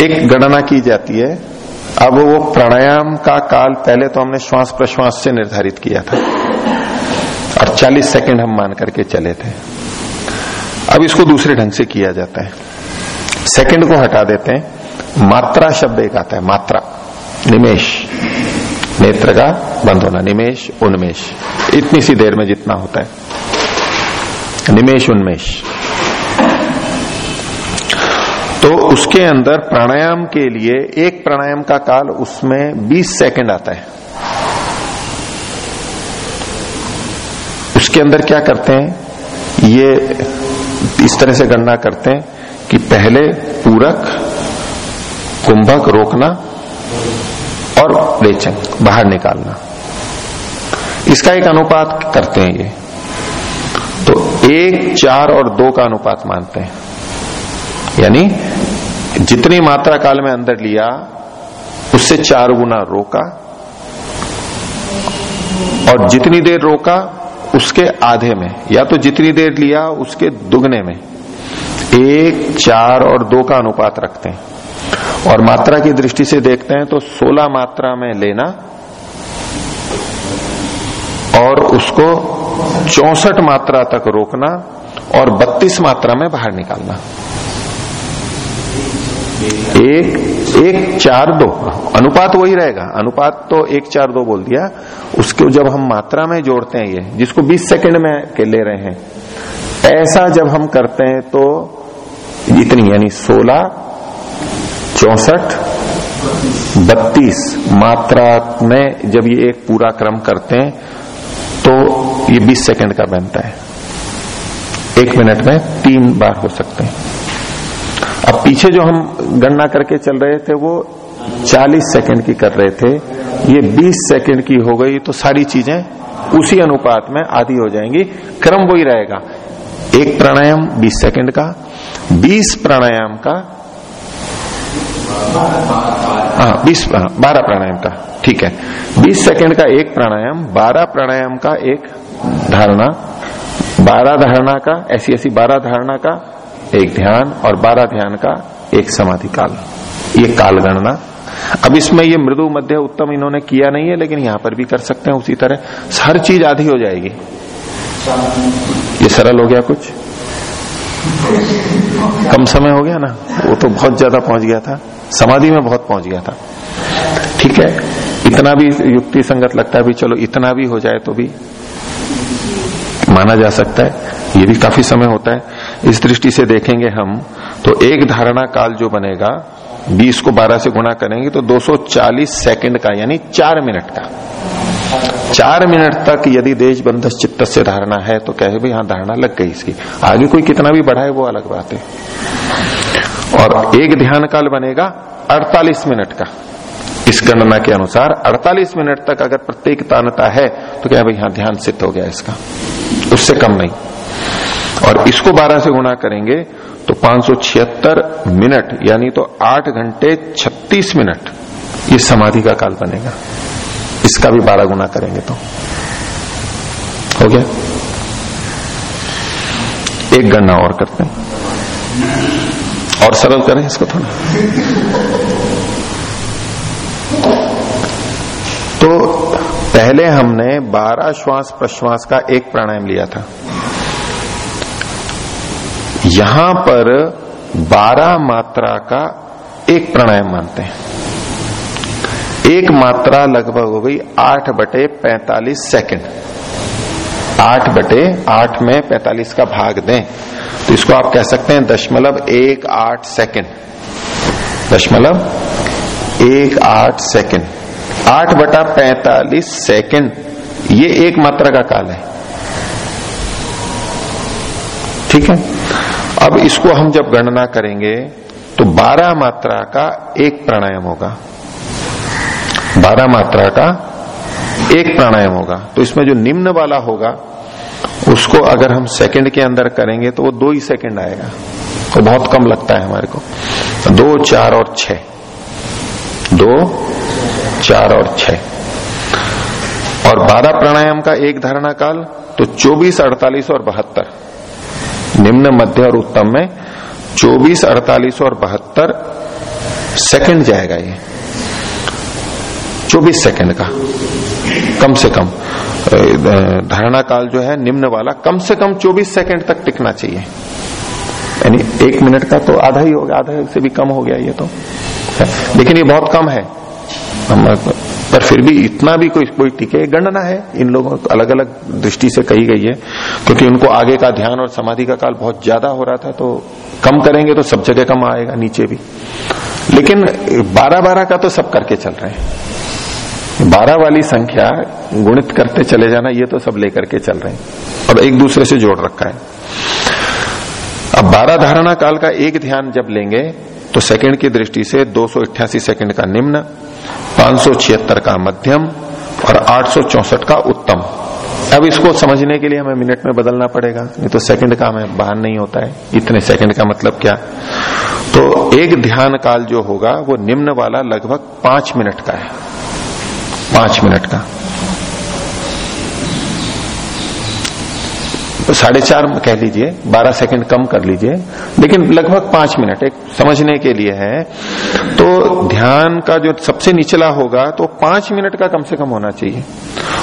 एक गणना की जाती है। अब वो प्राणायाम का काल पहले तो हमने श्वास प्रश्वास से निर्धारित किया था। और 40 सेकंड हम मान करके चले थे। अब इसको दूसरे ढंग से किया जाता है। सेकंड को हटा देते हैं। मात्रा शब्द एक आता है, मात्रा। निमेश। नेत्र का बंद होना। निमेश उन्मेष इतनी सी देर में जितना होता है। निमेश उन्मेष तो उसके अंदर प्राणायाम के लिए एक प्राणायाम का काल उसमें 20 सेकंड आता है। उसके अंदर क्या करते हैं? ये इस तरह से गणना करते हैं कि पहले पूरक, कुंभक रोकना और रेचन बाहर निकालना। इसका एक अनुपात करते हैं ये। तो एक, चार और दो का अनुपात मानते हैं। यानी जितनी मात्रा काल में अंदर लिया, उससे चार गुना रोका। और जितनी देर रोका, उसके आधे में, या तो जितनी देर लिया, उसके दुगने में। एक, चार और दो का अनुपात रखते हैं। और मात्रा की दृष्टि से देखते हैं तो 16 मात्रा में लेना और उसको चौसठ मात्रा तक रोकना और 32 मात्रा में बाहर निकालना। एक एक, चार, दो। अनुपात वही रहेगा। अनुपात तो एक, चार, दो बोल दिया। उसको जब हम मात्रा में जोड़ते हैं ये, जिसको 20 सेकंड में के ले रहे हैं, ऐसा जब हम करते हैं तो इतनी, यानी 16 चौसठ, बत्तीस मात्रा में जब ये एक पूरा क्रम करते हैं तो ये 20 सेकंड का बनता है। एक मिनट में तीन बार हो सकते हैं। अब पीछे जो हम गणना करके चल रहे थे वो 40 सेकंड की कर रहे थे। ये 20 सेकंड की हो गई तो सारी चीज़ें उसी अनुपात में आधी हो जाएँगी। क्रम वही रहेगा। एक प्राणायाम 20 सेकंड का 20 प्राणायाम का हाँ बीस हाँ, बारह प्राणायाम का ठीक है। बीस सेकंड का एक प्राणायाम बारह प्राणायाम का एक धारणा बारह धारणा का ऐसी ऐसी बारह धारणा का एक ध्यान और बारह ध्यान का एक समाधि काल। ये काल गणना। अब इसमें ये मृदु, मध्य, उत्तम इन्होंने किया नहीं है, लेकिन यहाँ पर भी कर सकते हैं उसी तरह। हर चीज़ आधी हो जाएगी। ये सरल हो गया कुछ? कम समय हो गया ना? वो तो बहुत ज़्यादा पहुँच गया था। समाधि में बहुत पहुँच गया था। ठीक है? इतना भी युक्ति संगत लगता है भी चलो, इतना भी हो जाए तो भी माना जा सकता है। ये भी काफ़ी समय होता है। इस दृष्टि से देखेंगे हम तो एक धारणा काल जो बनेगा 20 को 12 से गुणा करेंगे तो 240 सेकंड का, यानी चार मिनट का। चार मिनट तक यदि देश बंधस चित्त से धारणा है तो कहे भाई हाँ धारणा लग गई इसकी। आगे कोई कितना भी बढ़ाए, वो अलग बात है। और एक ध्यान काल बनेगा 48 मिनट का। इस गणना के अनुसार 48 मिनट तक अगर प्रत्येक तानता है तो क्या भाई हाँ ध्यान सिद्ध हो गया इसका। उससे कम नहीं। और इसको 12 से गुणा करेंगे तो पाँच मिनट, यानी तो 8 घंटे 36 मिनट, ये समाधि का काल बनेगा। इसका भी 12 गुना करेंगे तो। हो गया? एक गणना और करते हैं। और सरल करें इसको थोड़ा। तो पहले हमने 12 श्वास प्रश्वास का एक प्राणायाम लिया था। यहाँ पर 12 मात्रा का एक प्राणायाम मानते हैं। एक मात्रा लगभग हो गई आठ बटे पैंतालीस सेकेंड। आठ बटे आठ में पैतालीस का भाग दें। तो इसको आप कह सकते हैं दशमलव एक आठ सेकेंड। दशमलव एक आठ सेकेंड। आठ बटा पैतालीस सेकेंड, ये एक मात्रा का काल है। ठीक है? अब इसको हम जब गणना करेंगे तो 12 मात्रा का एक प्राणायाम होगा। बारह मात्रा का एक प्राणायाम होगा। तो इसमें जो निम्न वाला होगा, उसको अगर हम सेकंड के अंदर करेंगे तो वो दो ही सेकंड आएगा। तो बहुत कम लगता है हमारे को। दो, चार और छ दो, चार और छ और बारह प्राणायाम का एक धारणा काल तो चौबीस, अड़तालीस और बहत्तर। निम्न मध्य और उत्तम में चौबीस, अड़तालीस और बहत्तर सेकंड जाएगा ये। 24 सेकंड का, कम से कम। धारणा काल जो है निम्न वाला, कम से कम 24 सेकंड तक टिकना चाहिए। यानी एक मिनट का तो आधा ही हो गया, आधा से भी कम हो गया ये तो। लेकिन ये बहुत कम है। पर फिर भी इतना भी कोई कोई टिके गणना है? इन लोगों को अलग अलग दृष्टि से कही गई है। क्योंकि तो उनको आगे का ध्यान और समाधि का काल बहुत ज़्यादा हो रहा था तो कम करेंगे तो सब जगह कम आएगा, नीचे भी। लेकिन बारह बारह का तो सब करके चल रहे हैं। बारह वाली संख्या गुणित करते चले जाना, ये तो सब लेकर के चल रहे हैं। और एक दूसरे से जोड़ रखा है। अब बारह धारणा काल का एक ध्यान जब लेंगे तो सेकंड की दृष्टि से दो सौ अठासी सेकंड का निम्न पाँच का मध्यम और आठ का उत्तम। अब इसको समझने के लिए हमें मिनट में बदलना पड़ेगा, नहीं तो सेकंड का हमें बाहर नहीं होता है। इतने सेकंड का मतलब क्या? तो एक ध्यान काल जो होगा, वो निम्न वाला लगभग पाँच मिनट का है। पाँच मिनट का। तो साढ़े चार कह लीजिए, बारह सेकंड कम कर लीजिए, लेकिन लगभग पाँच मिनट, एक समझने के लिए है। तो ध्यान का जो सबसे निचला होगा तो पाँच मिनट का कम से कम होना चाहिए।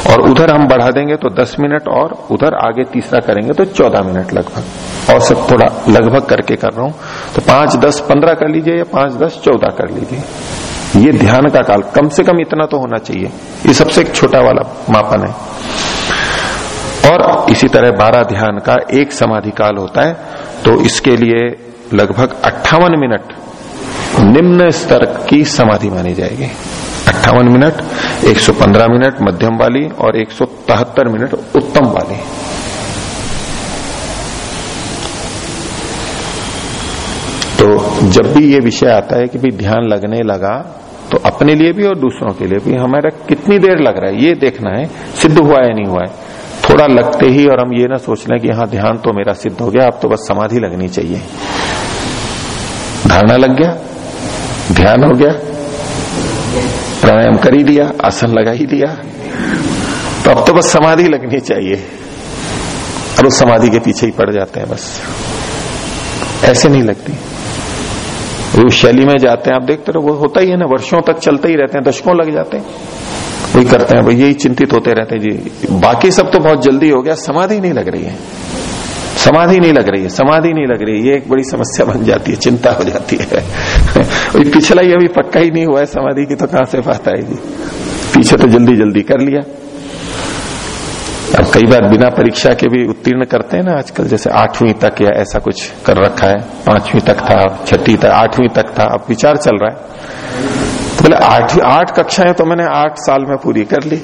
और उधर हम बढ़ा देंगे तो दस मिनट, और उधर आगे तीसरा करेंगे तो चौदह मिनट लगभग। और सब थोड़ा लगभग करके कर रहा हूँ। तो पाँच, दस, पंद्रह कर लीजिए, या पाँच, दस, चौदह कर लीजिए। ये ध्यान का काल, कम से कम इतना तो होना चाहिए। ये सबसे छोटा वाला मापन है। और इसी तरह बारह ध्यान का एक समाधि काल होता है तो इसके लिए लगभग अट्ठावन मिनट निम्न स्तर की समाधि मानी जाएगी। अट्ठावन मिनट 115 मिनट मध्यम वाली और एक मिनट उत्तम वाली। तो जब भी ये विषय आता है कि भाई ध्यान लगने लगा तो अपने लिए भी और दूसरों के लिए भी हमारा कितनी देर लग रहा है, ये देखना है, सिद्ध हुआ है, नहीं हुआ है। थोड़ा लगते ही और हम ये ना सोच लें कि हाँ ध्यान तो मेरा सिद्ध हो गया, अब तो बस समाधि लगनी चाहिए। धारणा लग गया? ध्यान हो गया? प्राणायाम कर ही दिया, आसन लगा ही दिया। तो अब तो बस समाधि लगनी चाहिए। और उस समाधि के पीछे ही पड़ जाते हैं बस। ऐसे नहीं लगती। उस शैली में जाते हैं, आप देखते रहो, वो होता ही है ना, वर्षों तक चलते ही रहते हैं, दशकों लग जाते हैं। वही करते हैं भाई यही चिंतित होते रहते हैं। जी, बाकी सब तो बहुत जल्दी हो गया, समाधि नहीं लग रही है। समाधि नहीं लग रही है, समाधि नहीं लग रही है, ये एक बड़ी समस्या बन जाती है, चिंता हो जाती है। पिछला ही अभी पक्का ही नहीं हुआ है, समाधि की तो कहाँ से बात आएगी? पीछे तो जल्दी जल्दी कर लिया। अब कई बार बिना परीक्षा के भी उत्तीर्ण करते हैं ना आजकल, जैसे आठवीं तक या ऐसा कुछ कर रखा है, पांचवी तक था, छठी तक, आठवीं तक था, अब विचार चल रहा है। बोले आठवीं आठ कक्षाएँ तो मैंने आठ साल में पूरी कर ली।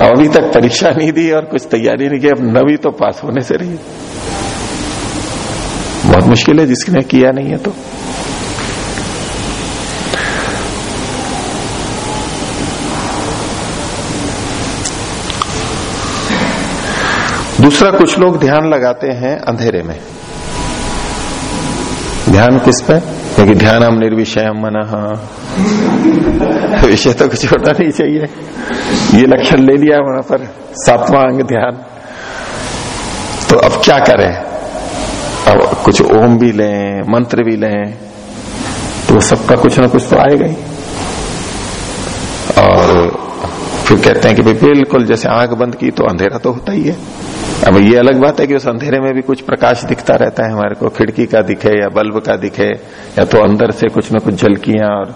अभी तक परीक्षा नहीं दी और कुछ तैयारी नहीं की, अब नवी तो पास होने से रही। बहुत मुश्किल है, जिसने किया नहीं है तो। दूसरा, कुछ लोग ध्यान लगाते हैं अंधेरे में। ध्यान किस पे? क्योंकि ध्यान हम निर्विषय मन। विषय तो कुछ होना नहीं चाहिए। ये लक्षण ले लिया वहाँ पर सातवां अंग ध्यान। तो अब क्या करें? अब कुछ ओम भी लें, मंत्र भी लें तो सबका कुछ ना कुछ तो आएगा ही। और फिर कहते हैं कि भाई बिल्कुल जैसे आँख बंद की तो अंधेरा तो होता ही है। अब ये अलग बात है कि उस अंधेरे में भी कुछ प्रकाश दिखता रहता है हमारे को। खिड़की का दिखे या बल्ब का दिखे, या तो अंदर से कुछ न कुछ झलकियाँ और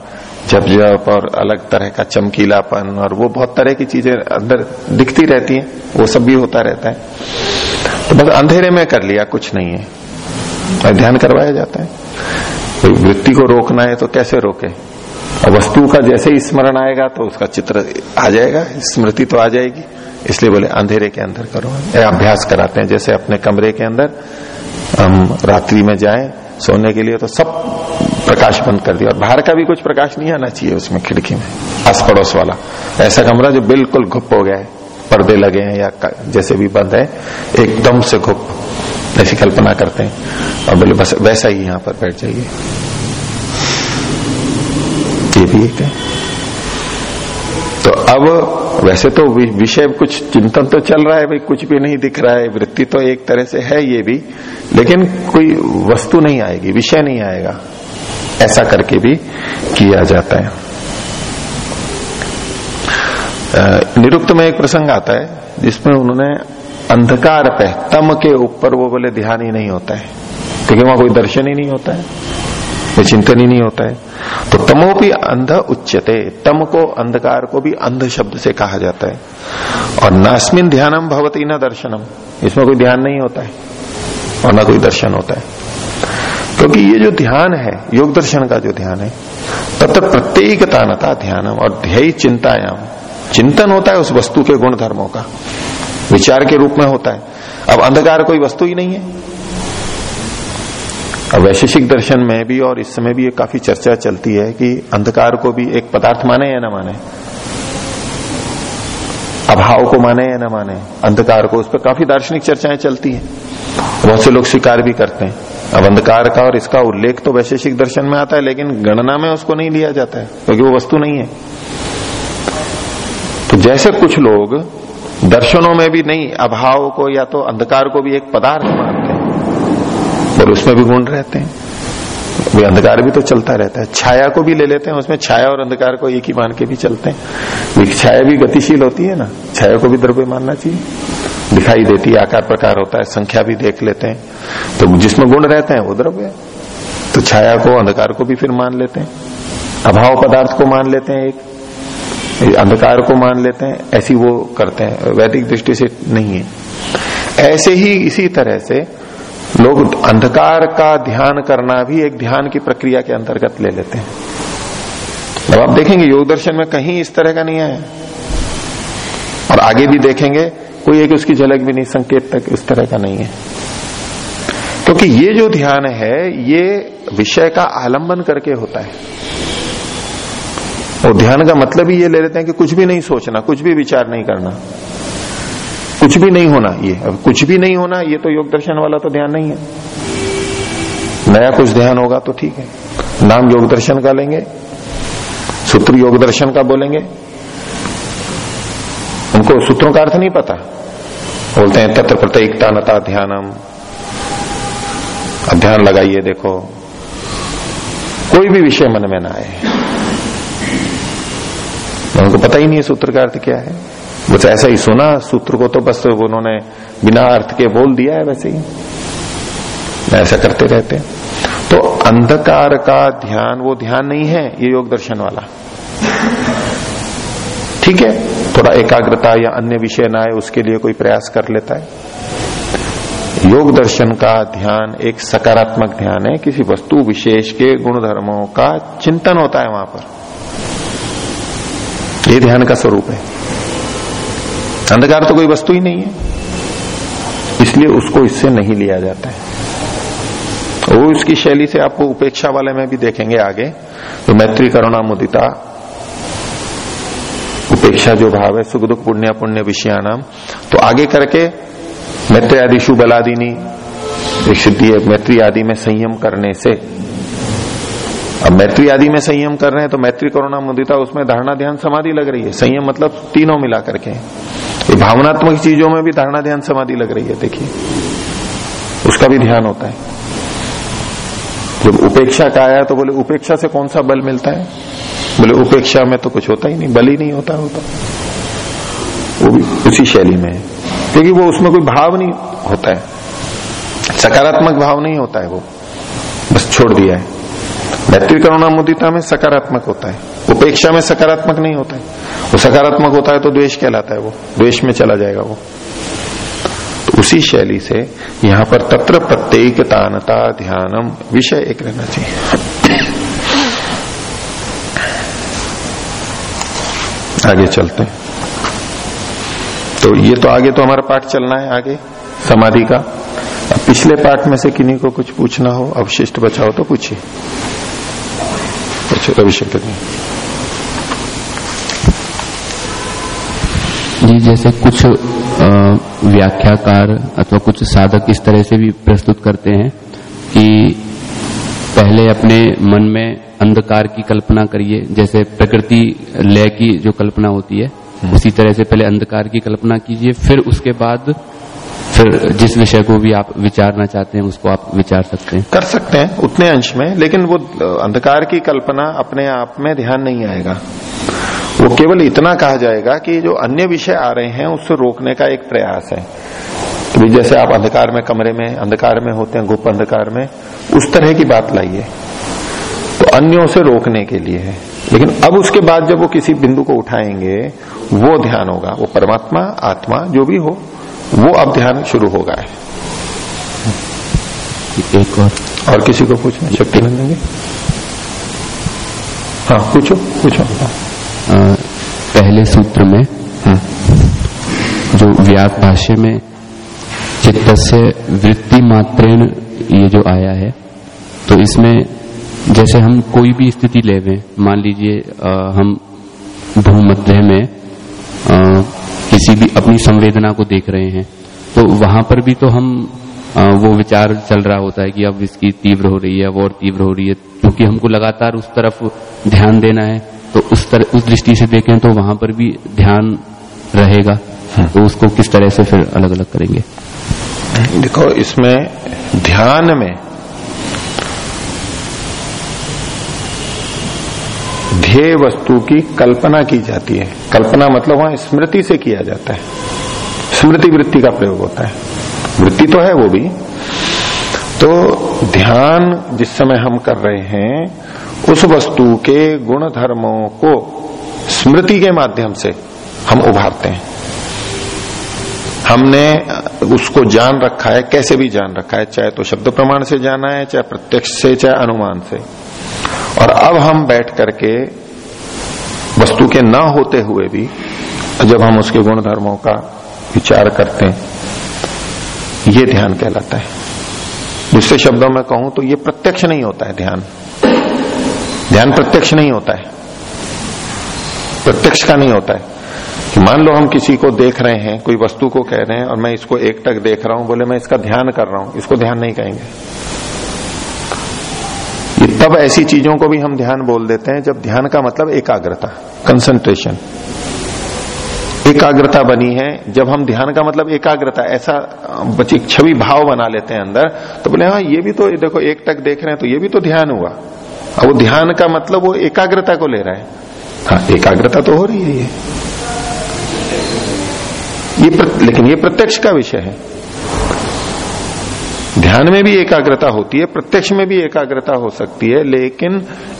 झपझप और अलग तरह का चमकीलापन और वो बहुत तरह की चीज़ें अंदर दिखती रहती हैं, वो सब भी होता रहता है। तो बस अंधेरे में कर लिया, कुछ नहीं है। और ध्यान करवाया जाता है। तो वृत्ति को रोकना है तो कैसे रोके? और वस्तु का जैसे ही स्मरण आएगा तो उसका चित्र आ जाएगा, स्मृति तो आ जाएगी। इसलिए बोले, अंधेरे के अंदर करो। अभ्यास कराते हैं, जैसे अपने कमरे के अंदर हम रात्रि में जाएँ, सोने के लिए तो सब प्रकाश बंद कर दिया। और बाहर का भी कुछ प्रकाश नहीं आना चाहिए उसमें खिड़की में आस पड़ोस वाला। ऐसा कमरा जो बिल्कुल घुप हो गया है, पर्दे लगे हैं या जैसे भी बंद है, एकदम से घुप ऐसी कल्पना करते हैं। और बोले, बस वैसा ही यहाँ पर बैठ जाइए। ये भी एक है। तो अब वैसे तो विषय कुछ चिंतन तो चल रहा है, भाई, कुछ भी नहीं दिख रहा है, वृत्ति तो एक तरह से है ये भी, लेकिन कोई वस्तु नहीं आएगी, विषय नहीं आएगा। ऐसा करके भी किया जाता है। निरुक्त में एक प्रसंग आता है, जिसमें उन्होंने अंधकार पे, तम के ऊपर वो बोले, ध्यान ही नहीं होता है, क्योंकि वहाँ कोई दर्शन ही नहीं होता है। कोई चिंतन ही नहीं होता है। तो तमो भी अंध उच्चते तम को अंधकार को भी अंध शब्द से कहा जाता है। और नास्मिन ध्यानम भवती, न दर्शनम। इसमें कोई ध्यान नहीं होता है, और ना कोई दर्शन होता है। क्योंकि ये जो ध्यान है, योग दर्शन का जो ध्यान है, तब तक प्रत्येक तानता ध्यानम और ध्यय चिंतायाम चिंतन होता है उस वस्तु के गुण धर्मों का। विचार के रूप में होता है। अब अंधकार कोई वस्तु ही नहीं है। अब वैशेषिक दर्शन में भी और इस समय भी ये काफ़ी चर्चा चलती है कि अंधकार को भी एक पदार्थ माने या ना माने? अभाव को माने या ना माने? अंधकार को उस पर काफ़ी दार्शनिक चर्चाएँ चलती हैं। बहुत से लोग स्वीकार भी करते हैं। अब अंधकार का और इसका उल्लेख तो वैशेषिक दर्शन में आता है, लेकिन गणना में उसको नहीं लिया जाता है, क्योंकि वो वस्तु नहीं है। तो जैसे कुछ लोग दर्शनों में भी नहीं, अभाव को या तो अंधकार को भी एक पदार्थ मानते हैं। और उसमें भी गुण रहते हैं। अंधकार भी तो चलता रहता है। छाया को भी ले लेते हैं, उसमें छाया और अंधकार को एक ही मान के भी चलते हैं। छाया भी गतिशील होती है ना, छाया को भी द्रव्य मानना चाहिए। दिखाई देती है, आकार प्रकार होता है, संख्या भी देख लेते हैं। तो जिसमें गुण रहते हैं, वो द्रव्य तो छाया को, अंधकार को भी फिर मान लेते हैं। अभाव पदार्थ को मान लेते हैं एक। अंधकार को मान लेते हैं, ऐसी वो करते हैं। वैदिक दृष्टि से नहीं है। ऐसे ही इसी तरह से लोग अंधकार का ध्यान करना भी एक ध्यान की प्रक्रिया के अंतर्गत ले लेते हैं। अब आप देखेंगे, योग दर्शन में कहीं इस तरह का नहीं है और आगे भी देखेंगे, कोई एक उसकी झलक भी नहीं, संकेत तक इस तरह का नहीं है। क्योंकि ये जो ध्यान है, ये विषय का आलंबन करके होता है। और ध्यान का मतलब ही ये ले लेते हैं कि कुछ भी नहीं सोचना, कुछ भी विचार नहीं करना। कुछ भी नहीं होना, ये, अब कुछ भी नहीं होना, ये तो योग दर्शन वाला तो ध्यान नहीं है। नया कुछ ध्यान होगा तो ठीक है। नाम योग दर्शन का लेंगे, सूत्र योग दर्शन का बोलेंगे। उनको सूत्रों का अर्थ नहीं पता। बोलते हैं, तत्र प्रत्येकता नता ध्यानम। ध्यान लगाइए, देखो। कोई भी विषय मन में ना आए। उनको पता ही नहीं है सूत्र का अर्थ क्या है। बस ऐसा ही सुना सूत्र को तो बस उन्होंने बिना अर्थ के बोल दिया है वैसे ही। ऐसा करते रहते तो अंधकार का ध्यान, वो ध्यान नहीं है, ये योग दर्शन वाला। ठीक है? थोड़ा एकाग्रता या अन्य विषय ना आए, उसके लिए कोई प्रयास कर लेता है। योग दर्शन का ध्यान एक सकारात्मक ध्यान है। किसी वस्तु विशेष के गुण धर्मों का चिंतन होता है वहाँ पर। ये ध्यान का स्वरूप है। अंधकार तो कोई वस्तु ही नहीं है। इसलिए उसको इससे नहीं लिया जाता है। वो इसकी शैली से आपको उपेक्षा वाले में भी देखेंगे आगे। तो मैत्री करुणा मुदिता, उपेक्षा जो भाव है, सुख दुख पुण्य पुण्य विषयानाम तो आगे करके मैत्री आदि, शुभ बलादिनी सिद्धि है, मैत्री आदि में संयम करने से। अब मैत्री आदि में संयम कर रहे हैं तो मैत्री करुणा मुदिता, उसमें धारणा ध्यान समाधि लग रही है। संयम मतलब तीनों मिला करके। ये भावनात्मक चीज़ों में भी धारणा ध्यान समाधि लग रही है, देखिए। उसका भी ध्यान होता है। जब उपेक्षा का आया तो बोले, उपेक्षा से कौन सा बल मिलता है? बोले, उपेक्षा में तो कुछ होता ही नहीं, बल ही नहीं होता होता वो भी उसी शैली में है। क्योंकि वो उसमें कोई भाव नहीं होता है। सकारात्मक भाव नहीं होता है वो। बस छोड़ दिया है। मैत्री करुणा मुदिता में सकारात्मक होता है। उपेक्षा में सकारात्मक नहीं होता है। वो सकारात्मक होता है तो द्वेष कहलाता है वो। द्वेष में चला जाएगा वो। तो उसी शैली से यहाँ पर तत्र प्रत्येक तानता ध्यानम विषय एक रहना चाहिए। आगे चलते हैं। तो ये तो आगे तो हमारा पाठ चलना है आगे समाधि का। पिछले पाठ में से किन्हीं को कुछ पूछना हो, अवशिष्ट बचाओ तो पूछिए। अच्छा रविशंकर जी जी जैसे कुछ व्याख्याकार अथवा कुछ साधक इस तरह से भी प्रस्तुत करते हैं कि पहले अपने मन में अंधकार की कल्पना करिए जैसे प्रकृति लय की जो कल्पना होती है हम्म। उसी तरह से पहले अंधकार की कल्पना कीजिए फिर उसके बाद फिर जिस विषय को भी आप विचारना चाहते हैं, उसको आप विचार सकते हैं। कर सकते हैं, उतने अंश में, लेकिन वो अंधकार की कल्पना अपने आप में ध्यान नहीं आएगा। वो केवल इतना कहा जाएगा कि जो अन्य विषय आ रहे हैं, उससे रोकने का एक प्रयास है। तो जैसे आप अंधकार में कमरे में, अंधकार में होते हैं, गुप्त अंधकार में, उस तरह की बात लाइए। तो अन्यों से रोकने के लिए है। लेकिन अब उसके बाद जब वो किसी बिंदु को उठाएँगे, वो ध्यान होगा, वो परमात्मा, आत्मा, जो भी हो। वो अब ध्यान शुरू होगा है। एक और। और किसी को पूछना? शक्ति बन देंगे। हाँ पूछो पूछो। आ, पहले सूत्र में हम्म। जो व्यास भाष्य में चित्त से वृत्ति मात्रेण ये जो आया है तो इसमें जैसे हम कोई भी स्थिति ले मान लीजिए हम भूमध्य में आ, किसी भी अपनी संवेदना को देख रहे हैं तो वहाँ पर भी तो हम वो विचार चल रहा होता है कि अब इसकी तीव्र हो रही है अब और तीव्र हो रही है क्योंकि हमको लगातार उस तरफ़ ध्यान देना है तो उस तरह उस दृष्टि से देखें तो वहाँ पर भी ध्यान रहेगा हाँ। तो उसको किस तरह से फिर अलग अलग करेंगे देखो इसमें ध्यान में ध्येय वस्तु की कल्पना की जाती है। कल्पना मतलब वहाँ स्मृति से किया जाता है। स्मृति वृत्ति का प्रयोग होता है। वृत्ति तो है वो भी। तो ध्यान जिस समय हम कर रहे हैं, उस वस्तु के गुण धर्मों को स्मृति के माध्यम से हम उभारते हैं। हमने उसको जान रखा है, कैसे भी जान रखा है, चाहे तो शब्द प्रमाण से जाना है, चाहे प्रत्यक्ष से, चाहे अनुमान से। और अब हम बैठ करके वस्तु के न होते हुए भी जब हम उसके गुण धर्मों का विचार करते हैं, ये ध्यान कहलाता है। दूसरे शब्दों में कहूँ तो ये प्रत्यक्ष नहीं होता है ध्यान। ध्यान प्रत्यक्ष नहीं होता है। प्रत्यक्ष का नहीं होता है। कि मान लो हम किसी को देख रहे हैं, कोई वस्तु को कह रहे हैं और मैं इसको एक टक देख रहा हूँ, बोले मैं इसका ध्यान कर रहा हूँ, इसको ध्यान नहीं कहेंगे। तब ऐसी चीज़ों को भी हम ध्यान बोल देते हैं, जब ध्यान का मतलब एकाग्रता कंसंट्रेशन एकाग्रता बनी है, जब हम ध्यान का मतलब एकाग्रता, ऐसा छवि भाव बना लेते हैं अंदर तो बोले हाँ ये भी तो देखो, एक टक देख रहे हैं तो ये भी तो ध्यान हुआ। अब वो ध्यान का मतलब वो एकाग्रता को ले रहा है। हाँ एकाग्रता तो हो रही है ये। ये लेकिन ये प्रत्यक्ष का विषय है। ध्यान में भी एकाग्रता होती है, प्रत्यक्ष में भी एकाग्रता हो सकती है, लेकिन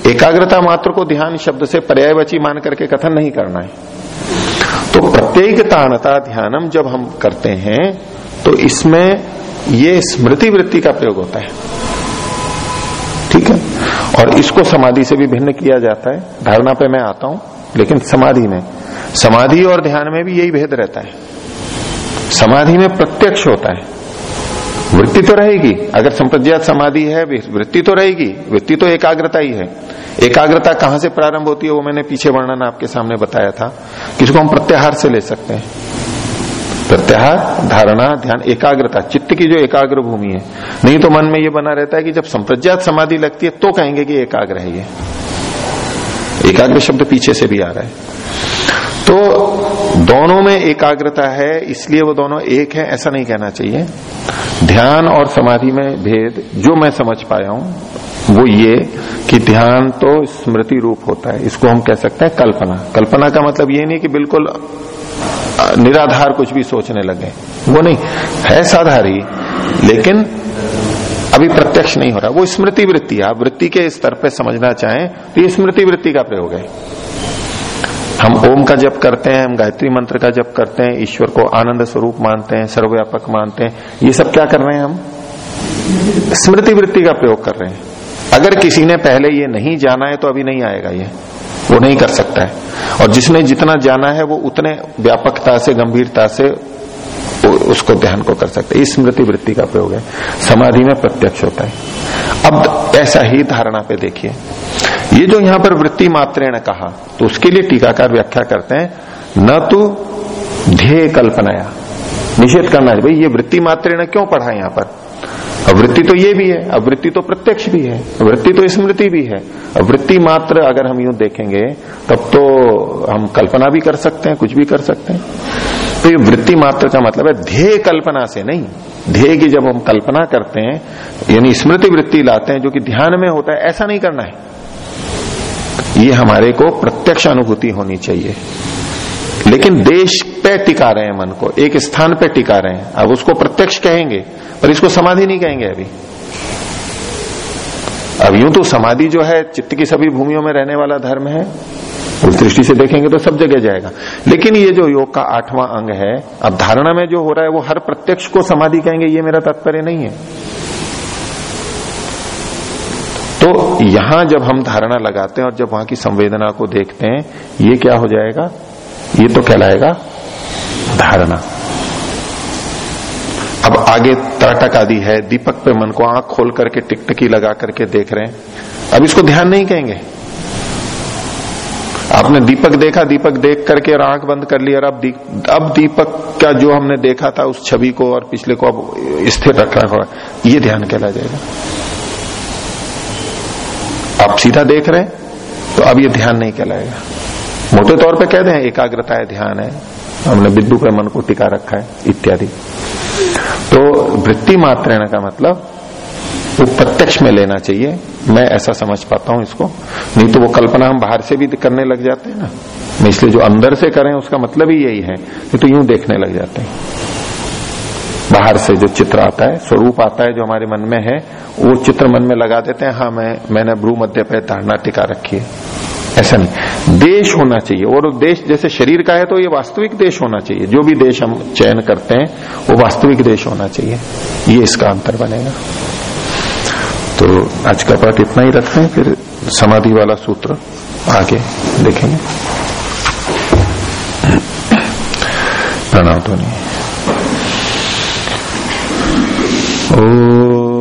एकाग्रता मात्र को ध्यान शब्द से पर्यायवाची मान करके कथन नहीं करना है। तो प्रत्येक ताणता ध्यानम जब हम करते हैं तो इसमें ये स्मृति वृत्ति का प्रयोग होता है। ठीक है? और इसको समाधि से भी भिन्न किया जाता है। धारणा पे मैं आता हूँ, लेकिन समाधि में। समाधि और ध्यान में भी यही भेद रहता है। समाधि में प्रत्यक्ष होता है। वृत्ति तो रहेगी। अगर संप्रज्ञात समाधि है वृत्ति तो रहेगी। वृत्ति तो एकाग्रता ही है। एकाग्रता कहाँ से प्रारंभ होती है, वो मैंने पीछे वर्णन आपके सामने बताया था। किसको हम प्रत्याहार से ले सकते हैं? प्रत्याहार, धारणा, ध्यान, एकाग्रता। चित्त की जो एकाग्र भूमि है। नहीं तो मन में ये बना रहता है कि जब संप्रज्ञात समाधि लगती है तो कहेंगे कि एकाग्र है ये। एकाग्र शब्द पीछे से भी आ रहा है। तो दोनों में एकाग्रता है, इसलिए वो दोनों एक है, ऐसा नहीं कहना चाहिए। ध्यान और समाधि में भेद, जो मैं समझ पाया हूँ, वो ये कि ध्यान तो स्मृति रूप होता है, इसको हम कह सकते हैं कल्पना। कल्पना का मतलब ये नहीं कि बिल्कुल निराधार कुछ भी सोचने लगे। वो नहीं, है साधारी, लेकिन अभी प्रत्यक्ष नहीं हो रहा। वो स्मृति वृत्ति, आप वृत्ति के स्तर पर समझना चाहें तो ये स्मृति वृत्ति का प्रयोग है। हम ओम का जप करते हैं, हम गायत्री मंत्र का जप करते हैं, ईश्वर को आनंद स्वरूप मानते हैं, सर्वव्यापक मानते हैं। ये सब क्या कर रहे हैं हम? स्मृति वृत्ति का प्रयोग कर रहे हैं। अगर किसी ने पहले ये नहीं जाना है तो अभी नहीं आएगा ये। वो नहीं कर सकता है। और जिसने जितना जाना है वो उतने व्यापकता से, गंभीरता से उसको ध्यान को कर सकते हैं। स्मृति वृत्ति का प्रयोग है। समाधि में प्रत्यक्ष होता है। अब ऐसा ही धारणा पे देखिए। ये जो यहाँ पर वृत्ति मात्रेण कहा तो उसके लिए टीकाकार व्याख्या करते हैं, न तो ध्येय कल्पनाया। निषेध करना है, भाई, ये वृत्ति मात्रेण क्यों पढ़ा यहाँ पर? वृत्ति तो ये भी है अब वृत्ति तो प्रत्यक्ष भी है वृत्ति तो स्मृति भी है। वृत्ति मात्र अगर हम यूँ देखेंगे, तब तो हम कल्पना भी कर सकते हैं, कुछ भी कर सकते हैं। तो ये वृत्ति मात्र का मतलब है, ध्येय कल्पना से नहीं, ध्येय की जब हम कल्पना करते हैं, यानी स्मृति वृत्ति लाते हैं जो कि ध्यान में होता है, ऐसा नहीं करना है। ये हमारे को प्रत्यक्ष अनुभूति होनी चाहिए। लेकिन देश पे टिका रहे हैं मन को, एक स्थान पे टिका रहे हैं, अब उसको प्रत्यक्ष कहेंगे पर इसको समाधि नहीं कहेंगे अभी। अब यूँ तो समाधि जो है, चित्त की सभी भूमियों में रहने वाला धर्म है, उस दृष्टि से देखेंगे तो सब जगह जाएगा। लेकिन ये जो योग का आठवां अंग है, अब धारणा में जो हो रहा है, वो हर प्रत्यक्ष को समाधि कहेंगे, ये मेरा तात्पर्य नहीं है। तो यहाँ जब हम धारणा लगाते हैं और जब वहाँ की संवेदना को देखते हैं, ये क्या हो जाएगा? ये तो कहलाएगा धारणा। अब आगे त्राटक आदि है, दीपक पे मन को आँख खोल करके टिकटकी लगा करके देख रहे हैं। अब इसको ध्यान नहीं कहेंगे। आपने दीपक देखा, दीपक देख करके और आँख बंद कर लिया और अब दीप, अब दीपक का जो हमने देखा था उस छवि को और पिछले को अब स्थिर रखना होगा। ये ध्यान कहला जाएगा। आप सीधा देख रहे हैं तो अब ये ध्यान नहीं कहलाएगा मोटे तौर पे कह दें, एकाग्रता है, ध्यान है। हमने बिंदु पे मन को टिका रखा है, इत्यादि। तो वृत्ति मात्रण का मतलब वो प्रत्यक्ष में लेना चाहिए। मैं ऐसा समझ पाता हूँ इसको। नहीं तो वो कल्पना हम बाहर से भी करने लग जाते हैं ना। इसलिए जो अंदर से करें उसका मतलब ही यही है। कि तो यूँ देखने लग जाते हैं। बाहर से जो चित्र आता है, स्वरूप आता है जो हमारे मन में है, वो चित्र मन में लगा देते हैं हाँ मैं, मैंने भ्रू मध्य पे धारणा टिका रखी है। ऐसा नहीं देश होना चाहिए। और देश जैसे शरीर का है तो ये वास्तविक देश होना चाहिए। जो भी देश हम चयन करते हैं, वो वास्तविक देश होना चाहिए। ये इसका अंतर बनेगा। तो आज का पाठ इतना ही रखते हैं, फिर समाधि वाला सूत्र आगे देखेंगे। प्रणाम नहीं ओ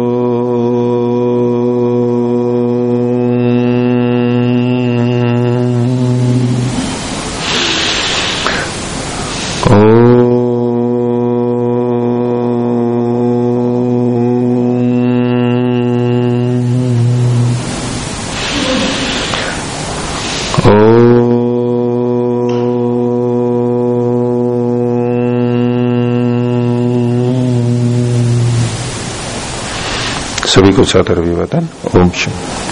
कुछ अदर विवदन ओम शुभ